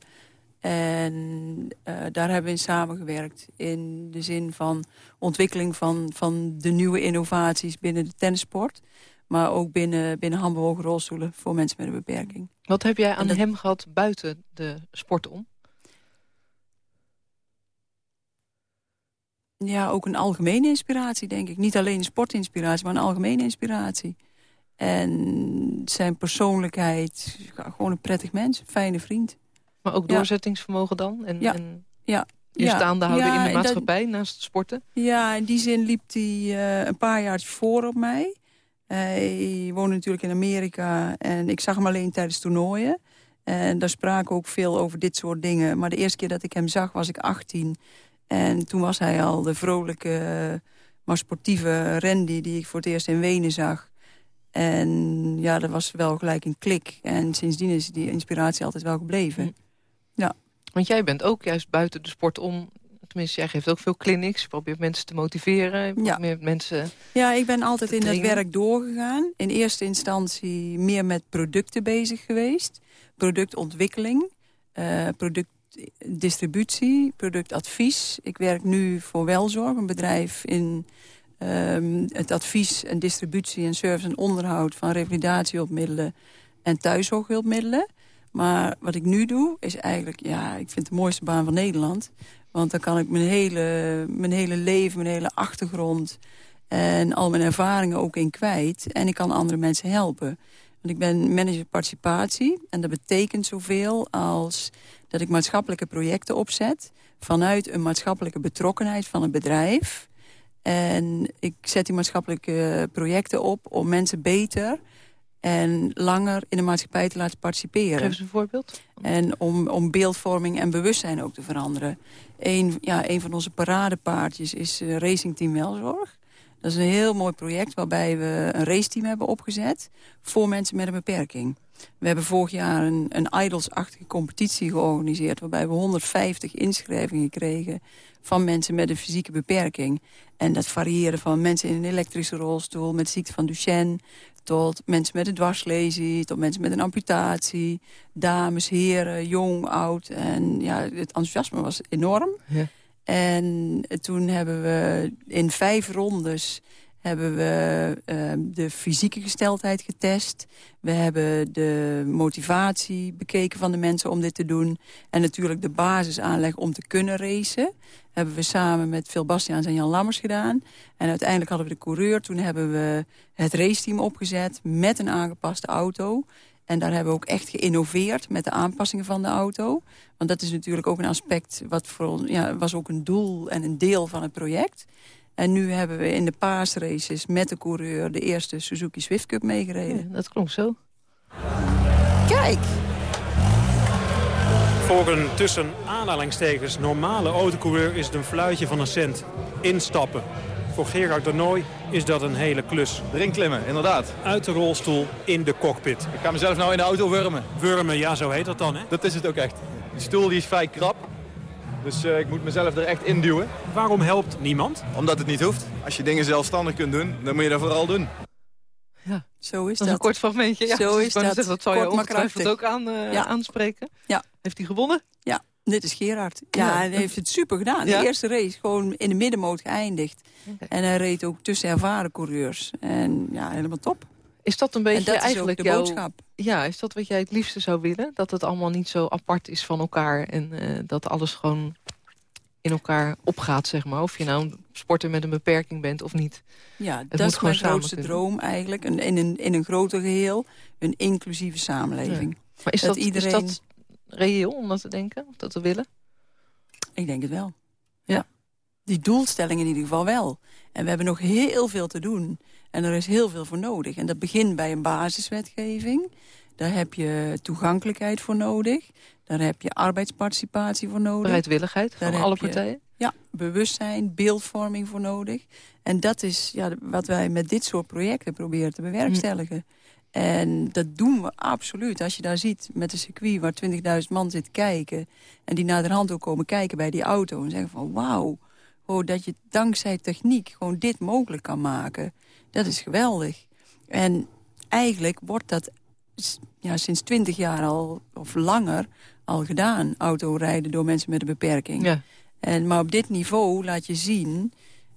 En eh, daar hebben we in samengewerkt in de zin van ontwikkeling van, van de nieuwe innovaties binnen de tennissport. Maar ook binnen, binnen handbewogen rolstoelen voor mensen met een beperking. Wat heb jij aan dat- hem gehad buiten de sport om? Ja, ook een algemene inspiratie, denk ik. Niet alleen een sportinspiratie, maar een algemene inspiratie. En zijn persoonlijkheid, gewoon een prettig mens, een fijne vriend. Maar ook Ja. doorzettingsvermogen dan? En, Ja. en Ja. je Ja, staande houden in de dat- maatschappij naast het sporten? Ja, in die zin liep hij eh, een paar jaar voor op mij. Hij woonde natuurlijk in Amerika en ik zag hem alleen tijdens toernooien. En daar spraken ook veel over dit soort dingen. Maar de eerste keer dat ik hem zag was ik 18. En toen was hij al de vrolijke, maar sportieve Randy... die ik voor het eerst in Wenen zag. En ja, dat was wel gelijk een klik. En sindsdien is die inspiratie altijd wel gebleven. Hm. Want jij bent ook juist buiten de sport om... Tenminste, jij geeft ook veel clinics. Je probeert mensen te motiveren. Je Ja. mensen... Ja, ik ben altijd in het werk doorgegaan. In eerste instantie meer met producten bezig geweest. Productontwikkeling, eh, productdistributie, productadvies. Ik werk nu voor Welzorg, een bedrijf in ehm, het advies en distributie en service en onderhoud van revalidatiehulpmiddelen en thuiszorghulpmiddelen. Maar wat ik nu doe, is eigenlijk, ja, ik vind het de mooiste baan van Nederland. Want dan kan ik mijn hele, mijn hele leven, mijn hele achtergrond... en al mijn ervaringen ook in kwijt. En ik kan andere mensen helpen. Want ik ben manager participatie. En dat betekent zoveel als dat ik maatschappelijke projecten opzet... vanuit een maatschappelijke betrokkenheid van een bedrijf. En ik zet die maatschappelijke projecten op om mensen beter en langer in de maatschappij te laten participeren. Geef eens een voorbeeld. En om, om beeldvorming en bewustzijn ook te veranderen. Een, ja, een van onze paradepaardjes is eh, Racing Team Welzorg. Dat is een heel mooi project waarbij we een raceteam hebben opgezet... voor mensen met een beperking. We hebben vorig jaar een, een Idols-achtige competitie georganiseerd... waarbij we 150 inschrijvingen kregen van mensen met een fysieke beperking. En dat varieerde van mensen in een elektrische rolstoel... met ziekte van Duchenne, tot mensen met een dwarslesie... tot mensen met een amputatie, dames, heren, jong, oud. En ja, het enthousiasme was enorm. Ja. En toen hebben we in vijf rondes hebben we eh, de fysieke gesteldheid getest. We hebben de motivatie bekeken van de mensen om dit te doen. En natuurlijk de basisaanleg om te kunnen racen. Hebben we samen met Phil Bastiaans en Jan Lammers gedaan. En uiteindelijk hadden we de coureur. Toen hebben we het raceteam opgezet met een aangepaste auto. En daar hebben we ook echt geïnnoveerd met de aanpassingen van de auto. Want dat is natuurlijk ook een aspect, wat voor ja, was ook een doel en een deel van het project. En nu hebben we in de paasraces met de coureur de eerste Suzuki Swift Cup meegereden. Ja, dat klonk zo. Kijk! Voor een tussen aanhalingstekens normale autocoureur is het een fluitje van een cent. Instappen. Voor Gerard de Nooy is dat een hele klus. Erin klimmen, inderdaad. Uit de rolstoel in de cockpit. Ik ga mezelf nou in de auto wurmen. Wurmen, ja zo heet dat dan hè. Dat is het ook echt. Die stoel die is vrij krap. Dus eh, ik moet mezelf er echt induwen. Waarom helpt niemand? Omdat het niet hoeft. Als je dingen zelfstandig kunt doen, dan moet je dat vooral doen. Zo is Dat is een kort fragmentje. Ja, Zo dus is dat. zeggen, dat zou je Kort maar ongetwijfeld ook aan, eh, Ja. aanspreken. Ja. Heeft hij gewonnen? Ja, dit is Gerard. Ja, Ja. hij heeft het super gedaan. Ja? De eerste race gewoon in de middenmoot geëindigd. En hij reed ook tussen ervaren coureurs. En ja, helemaal top. Is dat een En beetje dat eigenlijk de jouw... boodschap. Ja, is dat wat jij het liefste zou willen? Dat het allemaal niet zo apart is van elkaar en eh, dat alles gewoon in elkaar opgaat, zeg maar. Of je nou een sporter met een beperking bent of niet. Ja, Het dat is gewoon mijn grootste droom eigenlijk. Een, in, een, in een groter geheel, een inclusieve samenleving. Maar is Dat dat, iedereen- is dat reëel om dat te denken? Of dat te willen? Ik denk het wel. Ja. Die doelstelling in ieder geval wel. En we hebben nog heel veel te doen. En er is heel veel voor nodig. En dat begint bij een basiswetgeving. Daar heb je toegankelijkheid voor nodig. Daar heb je arbeidsparticipatie voor nodig. Bereidwilligheid van alle je- partijen? Ja, bewustzijn, beeldvorming voor nodig. En dat is ja, wat wij met dit soort projecten proberen te bewerkstelligen. En dat doen we absoluut. Als je daar ziet met een circuit waar 20.000 man zit kijken... en die naar de hand ook komen kijken bij die auto... en zeggen van wauw, gewoon dat je dankzij techniek gewoon dit mogelijk kan maken. Dat is geweldig. En eigenlijk wordt dat ja, sinds 20 jaar al, of langer, al gedaan. Autorijden door mensen met een beperking. Ja. En, maar op dit niveau laat je zien,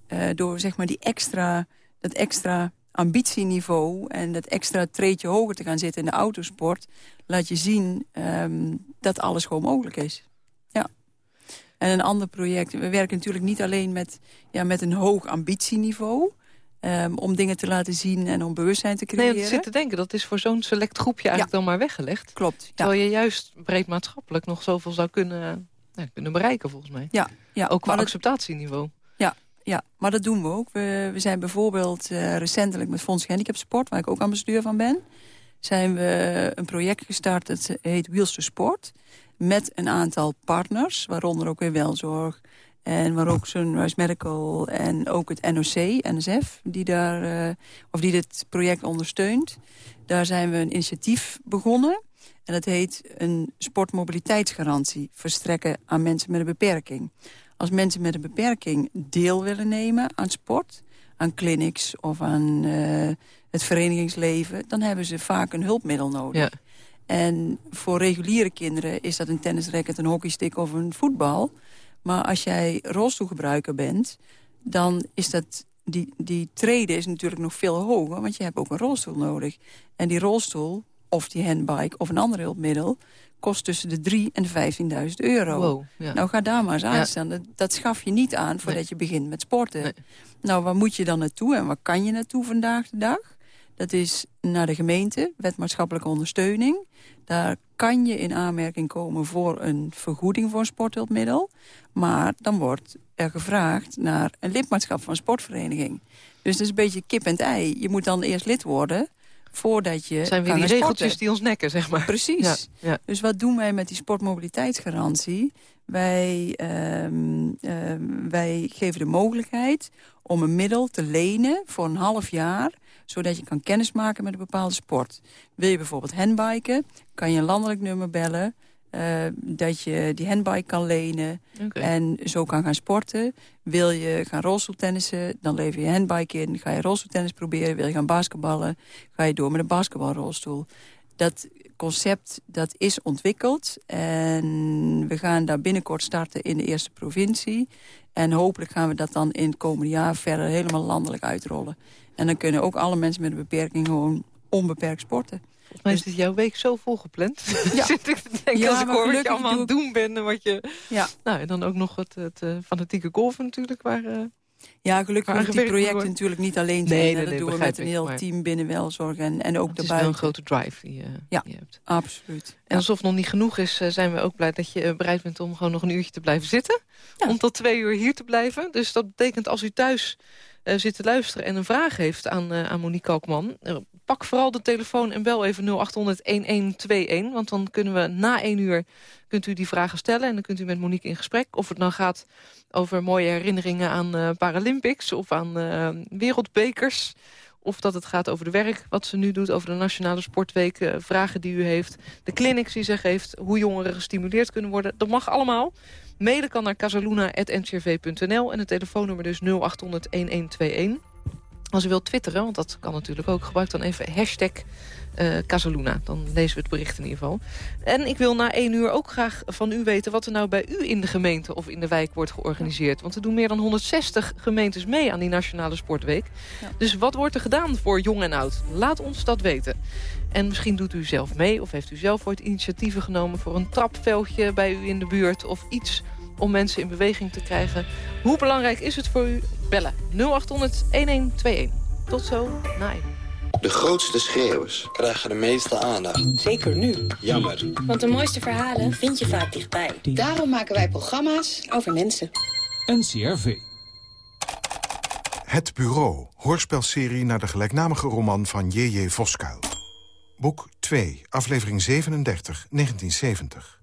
eh, door zeg maar die extra, dat extra ambitieniveau... en dat extra treedje hoger te gaan zitten in de autosport... laat je zien ehm, dat alles gewoon mogelijk is. Ja. En een ander project, we werken natuurlijk niet alleen met, ja, met een hoog ambitieniveau... ehm, om dingen te laten zien en om bewustzijn te Nee, creëren. want ik zit te denken, dat is voor zo'n select groepje eigenlijk dan maar weggelegd. Klopt, ja. Terwijl je juist breed maatschappelijk nog zoveel zou kunnen, ja, kunnen bereiken, volgens mij. Ja, ja. Ook qua acceptatieniveau. Ja, ja, maar dat doen we ook. We, we zijn bijvoorbeeld eh, recentelijk met Fonds Gehandicapsport... waar ik ook ambassadeur van ben... zijn we een project gestart, dat heet Wheels to Sport... met een aantal partners, waaronder ook weer Welzorg... en waar ook Sunrise Medical en ook het NOC, NSF... die, daar, eh, of die dit project ondersteunt. Daar zijn we een initiatief begonnen... En dat heet een sportmobiliteitsgarantie verstrekken aan mensen met een beperking. Als mensen met een beperking deel willen nemen aan sport, aan clinics of aan eh, het verenigingsleven, dan hebben ze vaak een hulpmiddel nodig. Ja. En voor reguliere kinderen is dat een tennisracket, een hockeystick of een voetbal. Maar als jij rolstoelgebruiker bent, dan is dat die, die trede is natuurlijk nog veel hoger, want je hebt ook een rolstoel nodig. En die rolstoel, of die handbike of een ander hulpmiddel, kost tussen de 3 en de 15.000 euro. Wow, ja. Nou, ga daar maar eens aan Ja. staan. Dat, dat schaf je niet aan voordat Nee. je begint met sporten. Nee. Nou, waar moet je dan naartoe en waar kan je naartoe vandaag de dag? Dat is naar de gemeente, wet maatschappelijke ondersteuning. Daar kan je in aanmerking komen voor een vergoeding voor een sporthulpmiddel. Maar dan wordt er gevraagd naar een lidmaatschap van een sportvereniging. Dus dat is een beetje kip en het ei. Je moet dan eerst lid worden voordat je zijn weer die regeltjes die ons nekken, zeg maar. Precies. Ja, ja. Dus wat doen wij met die sportmobiliteitsgarantie? Wij, ehm, ehm, wij geven de mogelijkheid om een middel te lenen voor een half jaar zodat je kan kennismaken met een bepaalde sport. Wil je bijvoorbeeld handbiken, kan je een landelijk nummer bellen... eh, dat je die handbike kan lenen en zo kan gaan sporten. Wil je gaan rolstoeltennissen, dan lever je handbike in. Ga je rolstoeltennis proberen, wil je gaan basketballen... ga je door met een basketbalrolstoel. Dat concept dat is ontwikkeld en we gaan daar binnenkort starten in de eerste provincie. En hopelijk gaan we dat dan in het komende jaar verder helemaal landelijk uitrollen. En dan kunnen ook alle mensen met een beperking gewoon onbeperkt sporten. Volgens mij is dit jouw week zo volgepland. Ja. Zit ik te denken Ja, als ik hoor wat je allemaal aan het doe doen bent. En wat je... Ja. Nou, en dan ook nog het, het eh, fanatieke golfen natuurlijk. Waar, eh, Ja, gelukkig hoeft die projecten natuurlijk niet alleen te Nee, dat doen we met een heel maar- team binnen welzorg en, en ook het is wel een grote drive die, eh, Ja. die je hebt. Absoluut. En alsof het nog niet genoeg is, zijn we ook blij dat je bereid bent om gewoon nog een uurtje te blijven zitten. Om tot twee uur hier te blijven. Dus dat betekent als u thuis eh, zit te luisteren en een vraag heeft aan, eh, aan Monique Kalkman... eh, pak vooral de telefoon en bel even 0800-1121. Want dan kunnen we na één uur kunt u die vragen stellen... en dan kunt u met Monique in gesprek. Of het nou gaat over mooie herinneringen aan Paralympics... of aan wereldbekers... Of dat het gaat over de werk, wat ze nu doet, over de Nationale Sportweek, vragen die u heeft, de clinics die ze geeft, hoe jongeren gestimuleerd kunnen worden. Dat mag allemaal. Mailen kan naar casaluna.ncrv.nl en het telefoonnummer dus 0800-1121. Als u wilt twitteren, want dat kan natuurlijk ook, gebruik dan even hashtag eh, Casaluna. Dan lezen we het bericht in ieder geval. En ik wil na één uur ook graag van u weten... wat er nou bij u in de gemeente of in de wijk wordt georganiseerd. Want er doen meer dan 160 gemeentes mee aan die Nationale Sportweek. Dus wat wordt er gedaan voor jong en oud? Laat ons dat weten. En misschien doet u zelf mee of heeft u zelf ooit initiatieven genomen... voor een trapveldje bij u in de buurt of iets om mensen in beweging te krijgen. Hoe belangrijk is het voor u? Bellen 0800-1121. Tot zo, na één. De grootste schreeuwers krijgen de meeste aandacht. Zeker nu. Jammer. Want de mooiste verhalen vind je vaak dichtbij. Daarom maken wij programma's over mensen. NCRV. Het Bureau, hoorspelserie naar de gelijknamige roman van J.J. Voskuil. Boek 2, aflevering 37, 1970.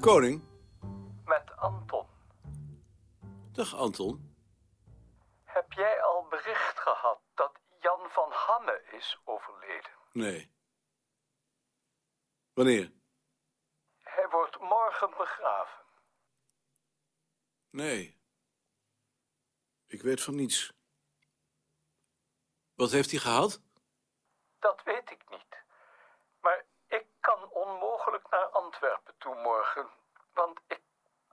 Koning? Met Anton. Dag Anton. Heb jij al bericht gehad dat Jan van Hamme is overleden? Nee. Wanneer? Hij wordt morgen begraven. Nee. Ik weet van niets. Wat heeft hij gehad? Dat weet ik niet. Maar ik kan onmogelijk naar Antwerpen toe morgen, want ik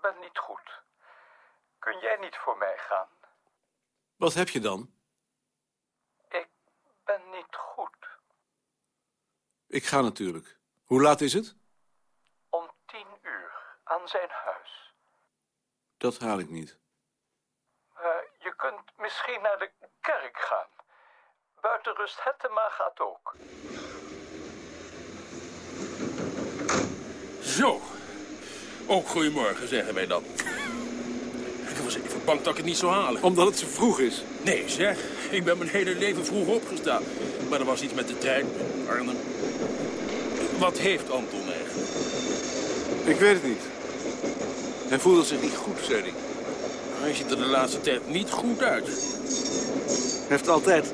ben niet goed. Kun jij niet voor mij gaan? Wat heb je dan? Ik ben niet goed. Ik ga natuurlijk. Hoe laat is het? Om tien uur aan zijn huis. Dat haal ik niet. Maar je kunt misschien naar de kerk gaan. Buitenrust Hettema gaat ook. Zo. Ook goedemorgen, zeggen wij dan. Ik was even bang dat ik het niet zou halen. Omdat het zo vroeg is? Nee, zeg. Ik ben mijn hele leven vroeg opgestaan. Maar er was iets met de trein. Arnhem. Wat heeft Anton eigenlijk? Ik weet het niet. Hij voelde zich niet goed, zei hij. Hij ziet er de laatste tijd niet goed uit. Hij heeft altijd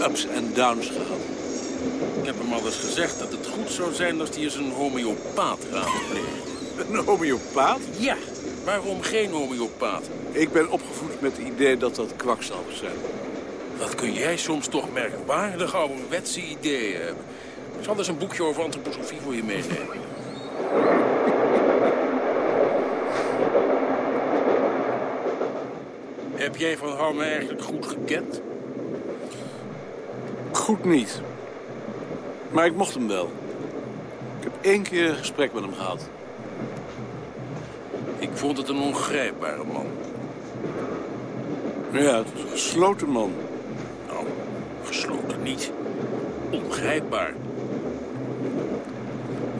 ups en downs gehad. Ik heb hem al eens gezegd dat het goed zou zijn als hij eens een homeopaat raadpleegt. Een homeopaat? Ja, waarom geen homeopaat? Ik ben opgevoed met het idee dat dat kwakzalvers zijn. Wat kun jij soms toch merkwaardig ouderwetse ideeën hebben. Ik zal eens een boekje over antroposofie voor je meenemen. Heb jij Van Hamme eigenlijk goed gekend? Goed niet. Maar ik mocht hem wel. Ik heb één keer een gesprek met hem gehad. Ik vond het een ongrijpbare man. Ja, het was een gesloten man. Nou, gesloten niet. Ongrijpbaar.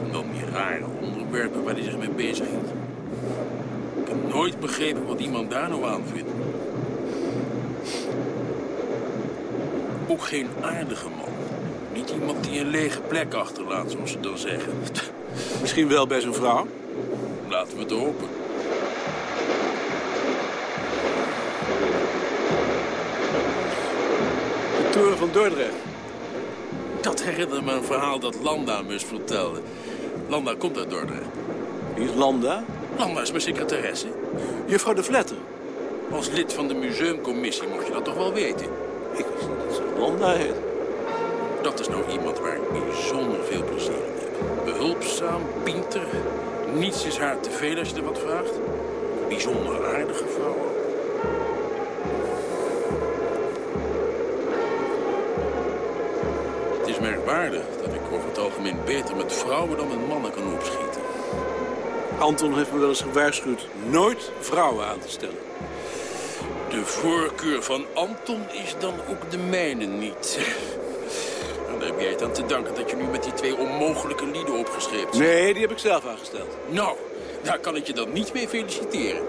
En dan die rare onderwerpen waar hij zich mee bezig hield. Ik heb nooit begrepen wat iemand daar nou aan vindt. Ook geen aardige man. Niet iemand die een lege plek achterlaat, zoals ze dan zeggen. Misschien wel bij zijn vrouw? Laten we het hopen. De toren van Dordrecht. Dat herinnerde me een verhaal dat Landa me eens vertelde. Landa komt uit Dordrecht. Wie is Landa? Landa is mijn secretaresse. Juffrouw de Vletter. Als lid van de museumcommissie mocht je dat toch wel weten? Ik wist niet dat ze Landa heet. Dat is nou iemand waar ik bijzonder veel plezier in heb. Behulpzaam, pinter. Niets is haar te veel als je er wat vraagt. Bijzonder aardige vrouw. Het is merkwaardig dat ik over het algemeen beter met vrouwen dan met mannen kan opschieten. Anton heeft me wel eens gewaarschuwd nooit vrouwen aan te stellen. De voorkeur van Anton is dan ook de mijne niet. Aan te danken dat je nu met die twee onmogelijke lieden opgeschreven bent. Nee, die heb ik zelf aangesteld. Nou, daar kan ik je dan niet mee feliciteren.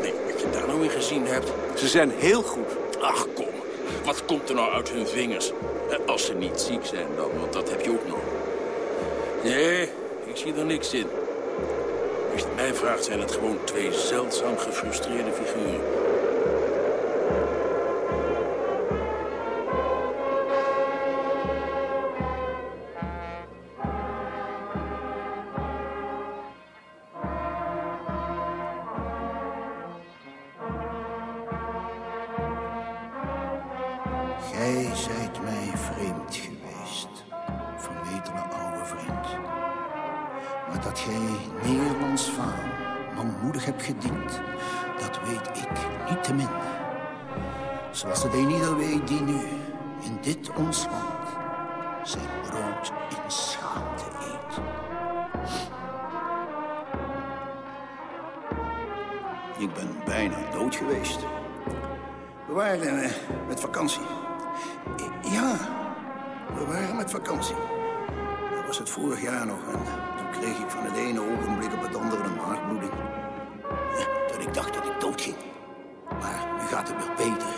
Nee, wat je daar nou in gezien hebt. Ze zijn heel goed. Ach, kom. Wat komt er nou uit hun vingers? Eh, Als ze niet ziek zijn dan, want dat heb je ook nog. Nee, ik zie er niks in. Als je het mij vraagt, zijn het gewoon twee zeldzaam gefrustreerde figuren. Bijna dood geweest. We waren eh, met vakantie. Ja, we waren met vakantie. Dat was het vorig jaar nog. En toen kreeg ik van het ene ogenblik op het andere een maagbloeding. Dat ik dacht dat ik dood ging. Maar nu gaat het weer beter.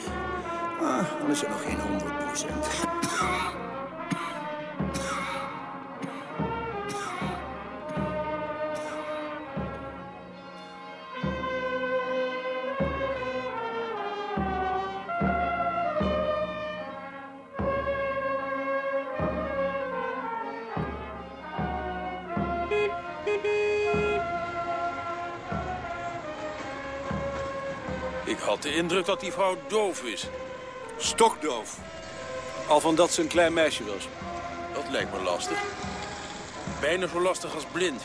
Ah, dan is er nog geen 100 procent. Indruk dat die vrouw doof is. Stokdoof. Al van dat ze een klein meisje was. Dat lijkt me lastig. Bijna zo lastig als blind.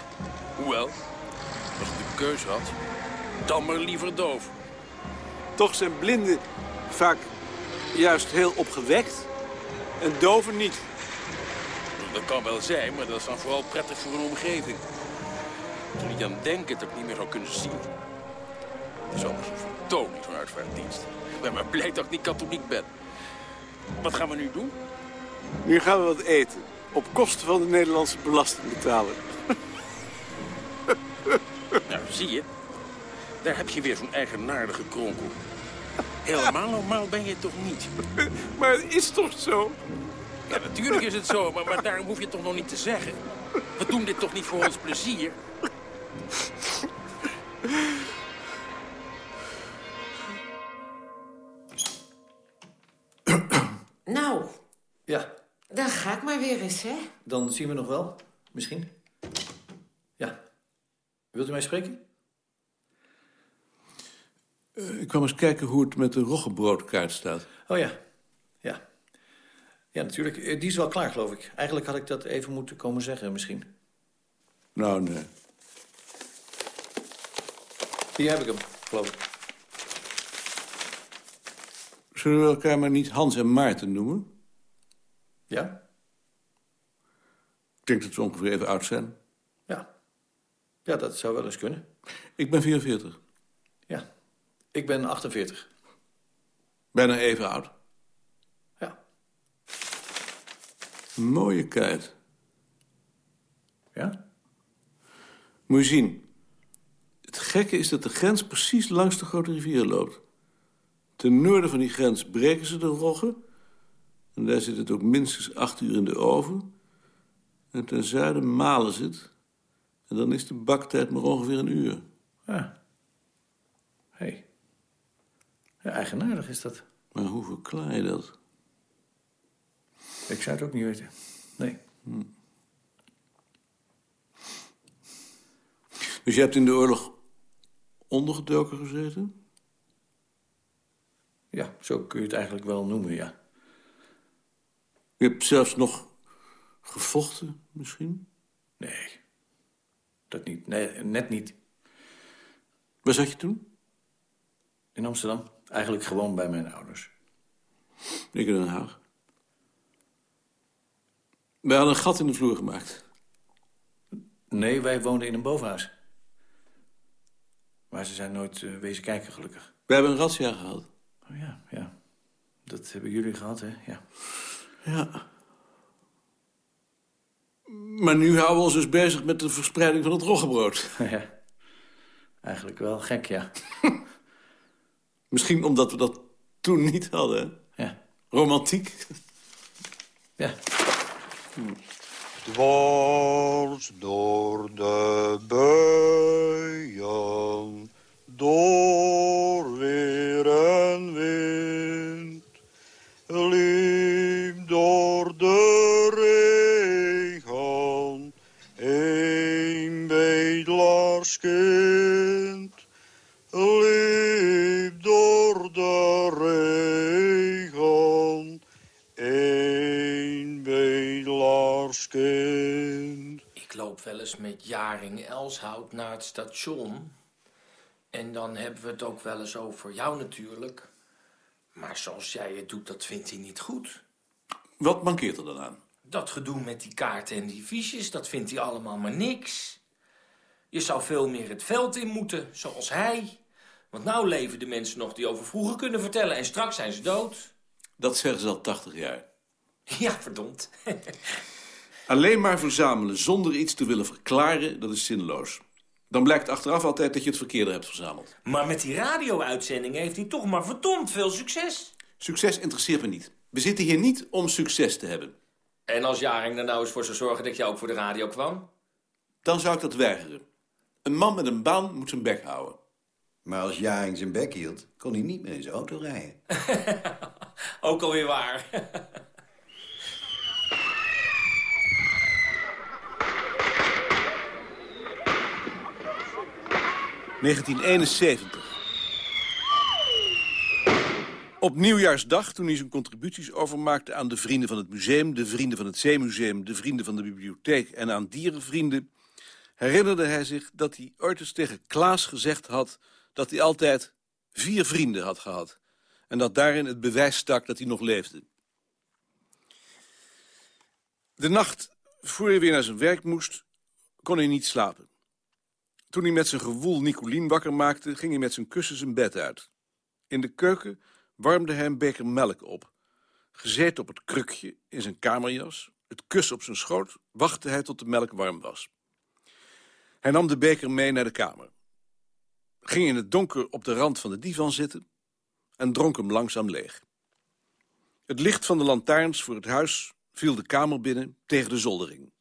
Hoewel, als ik de keus had, dan maar liever doof. Toch zijn blinden vaak juist heel opgewekt en doven niet. Dat kan wel zijn, maar dat is dan vooral prettig voor een omgeving. Ik er niet aan denken dat ik niet meer zou kunnen zien. Is anders vertoning, zo'n uitvaartdienst. Ik ben maar blij dat ik niet katholiek ben. Wat gaan we nu doen? Nu gaan we wat eten. Op kosten van de Nederlandse belastingbetaler. Nou, zie je. Daar heb je weer zo'n eigenaardige kronkel. Helemaal normaal ben je toch niet? Maar het is toch zo? Ja, natuurlijk is het zo, maar, maar daarom hoef je het toch nog niet te zeggen. We doen dit toch niet voor ons plezier? Nou, Ja, dan ga ik maar weer eens, hè? dan zien we nog wel. Misschien. Ja. Wilt u mij spreken? Eh, ik kwam eens kijken hoe het met de roggebroodkaart staat. Oh ja. Ja. Ja, natuurlijk. Eh, Die is wel klaar, geloof ik. Eigenlijk had ik dat even moeten komen zeggen, misschien. Nou, nee. Hier heb ik hem, geloof ik. Zullen we elkaar maar niet Hans en Maarten noemen? Ja? Ik denk dat we ongeveer even oud zijn. Ja. Ja, dat zou wel eens kunnen. Ik ben 44. Ja. Ik ben 48. Bijna even oud. Ja. Een mooie kuit. Ja? Moet je zien. Het gekke is dat de grens precies langs de grote rivier loopt. Ten noorden van die grens breken ze de roggen. En daar zit het ook minstens acht uur in de oven. En ten zuiden malen ze het. En dan is de baktijd maar ongeveer een uur. Ja. Hé. Hey. Ja, eigenaardig is dat. Maar hoe verklaar je dat? Ik zou het ook niet weten. Nee. Hm. Dus je hebt in de oorlog ondergedoken gezeten? Ja, zo kun je het eigenlijk wel noemen, ja. Je hebt zelfs nog gevochten, misschien? Nee. Dat niet. Nee, net niet. Waar zat je toen? In Amsterdam. Eigenlijk gewoon bij mijn ouders. Ik in Den Haag. Wij hadden een gat in de vloer gemaakt. Nee, wij woonden in een bovenhuis. Maar ze zijn nooit eh, wezen kijken, gelukkig. We hebben een razzia gehad. Oh ja, ja. Dat hebben jullie gehad, hè? Ja. Ja. Maar nu houden we ons dus bezig met de verspreiding van het roggebrood. ja. Eigenlijk wel gek, ja. Misschien omdat we dat toen niet hadden. hè? Ja. Romantiek. Ja. Dwars door de buien, door weer en wind, liep door de regen, een bedelaarskind, liep door de regen, een bedelaarskind. Ik loop wel eens met Jaring Elshout naar het station... En dan hebben we het ook wel eens over jou natuurlijk. Maar zoals jij het doet, dat vindt hij niet goed. Wat mankeert er dan aan? Dat gedoe met die kaarten en die fiches, dat vindt hij allemaal maar niks. Je zou veel meer het veld in moeten, zoals hij. Want nou leven de mensen nog die over vroeger kunnen vertellen... en straks zijn ze dood. Dat zeggen ze al 80 jaar. Ja, verdomd. Alleen maar verzamelen zonder iets te willen verklaren, dat is zinloos. Dan blijkt achteraf altijd dat je het verkeerde hebt verzameld. Maar met die radio-uitzendingen heeft hij toch maar verdomd veel succes. Succes interesseert me niet. We zitten hier niet om succes te hebben. En als Jaring er nou eens voor zou zorgen dat je ook voor de radio kwam? Dan zou ik dat weigeren. Een man met een baan moet zijn bek houden. Maar als Jaring zijn bek hield, kon hij niet meer in zijn auto rijden. Ook alweer waar. 1971. Op nieuwjaarsdag, toen hij zijn contributies overmaakte aan de vrienden van het museum... de vrienden van het Zeemuseum, de vrienden van de bibliotheek en aan dierenvrienden... herinnerde hij zich dat hij ooit eens tegen Klaas gezegd had... dat hij altijd vier vrienden had gehad. En dat daarin het bewijs stak dat hij nog leefde. De nacht, voor hij weer naar zijn werk moest, kon hij niet slapen. Toen hij met zijn gewoel Nicolien wakker maakte, ging hij met zijn kussen zijn bed uit. In de keuken warmde hij een beker melk op. Gezeten op het krukje in zijn kamerjas, het kus op zijn schoot, wachtte hij tot de melk warm was. Hij nam de beker mee naar de kamer. Ging in het donker op de rand van de divan zitten en dronk hem langzaam leeg. Het licht van de lantaarns voor het huis viel de kamer binnen tegen de zoldering.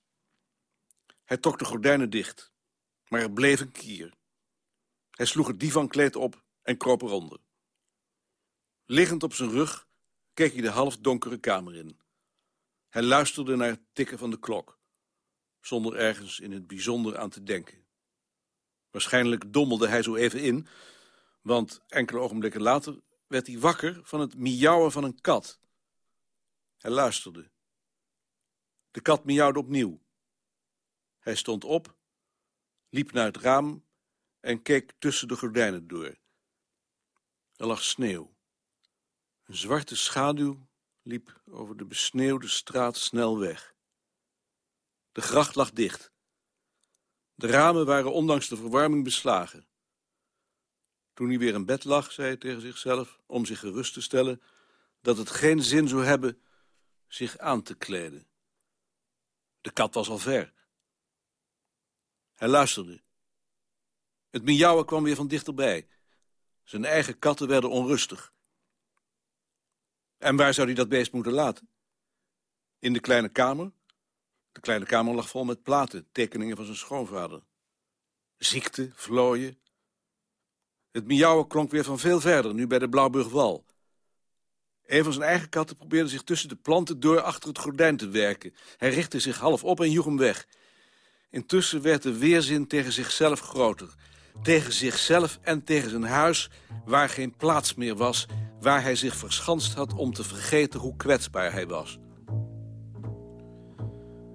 Hij trok de gordijnen dicht maar er bleef een kier. Hij sloeg het divankleed op en kroop eronder. Liggend op zijn rug keek hij de halfdonkere kamer in. Hij luisterde naar het tikken van de klok, zonder ergens in het bijzonder aan te denken. Waarschijnlijk dommelde hij zo even in, want enkele ogenblikken later werd hij wakker van het miauwen van een kat. Hij luisterde. De kat miauwde opnieuw. Hij stond op liep naar het raam en keek tussen de gordijnen door. Er lag sneeuw. Een zwarte schaduw liep over de besneeuwde straat snel weg. De gracht lag dicht. De ramen waren ondanks de verwarming beslagen. Toen hij weer in bed lag, zei hij tegen zichzelf, om zich gerust te stellen, dat het geen zin zou hebben zich aan te kleden. De kat was al ver. Hij luisterde. Het miauwen kwam weer van dichterbij. Zijn eigen katten werden onrustig. En waar zou hij dat beest moeten laten? In de kleine kamer? De kleine kamer lag vol met platen, tekeningen van zijn schoonvader. Ziekte, vlooien. Het miauwen klonk weer van veel verder, nu bij de Blauwburgwal. Een van zijn eigen katten probeerde zich tussen de planten door achter het gordijn te werken. Hij richtte zich half op en joeg hem weg. Intussen werd de weerzin tegen zichzelf groter. Tegen zichzelf en tegen zijn huis, waar geen plaats meer was... waar hij zich verschanst had om te vergeten hoe kwetsbaar hij was.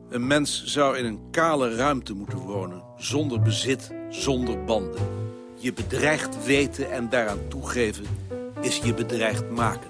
Een mens zou in een kale ruimte moeten wonen, zonder bezit, zonder banden. Je bedreigd weten en daaraan toegeven is je bedreigd maken.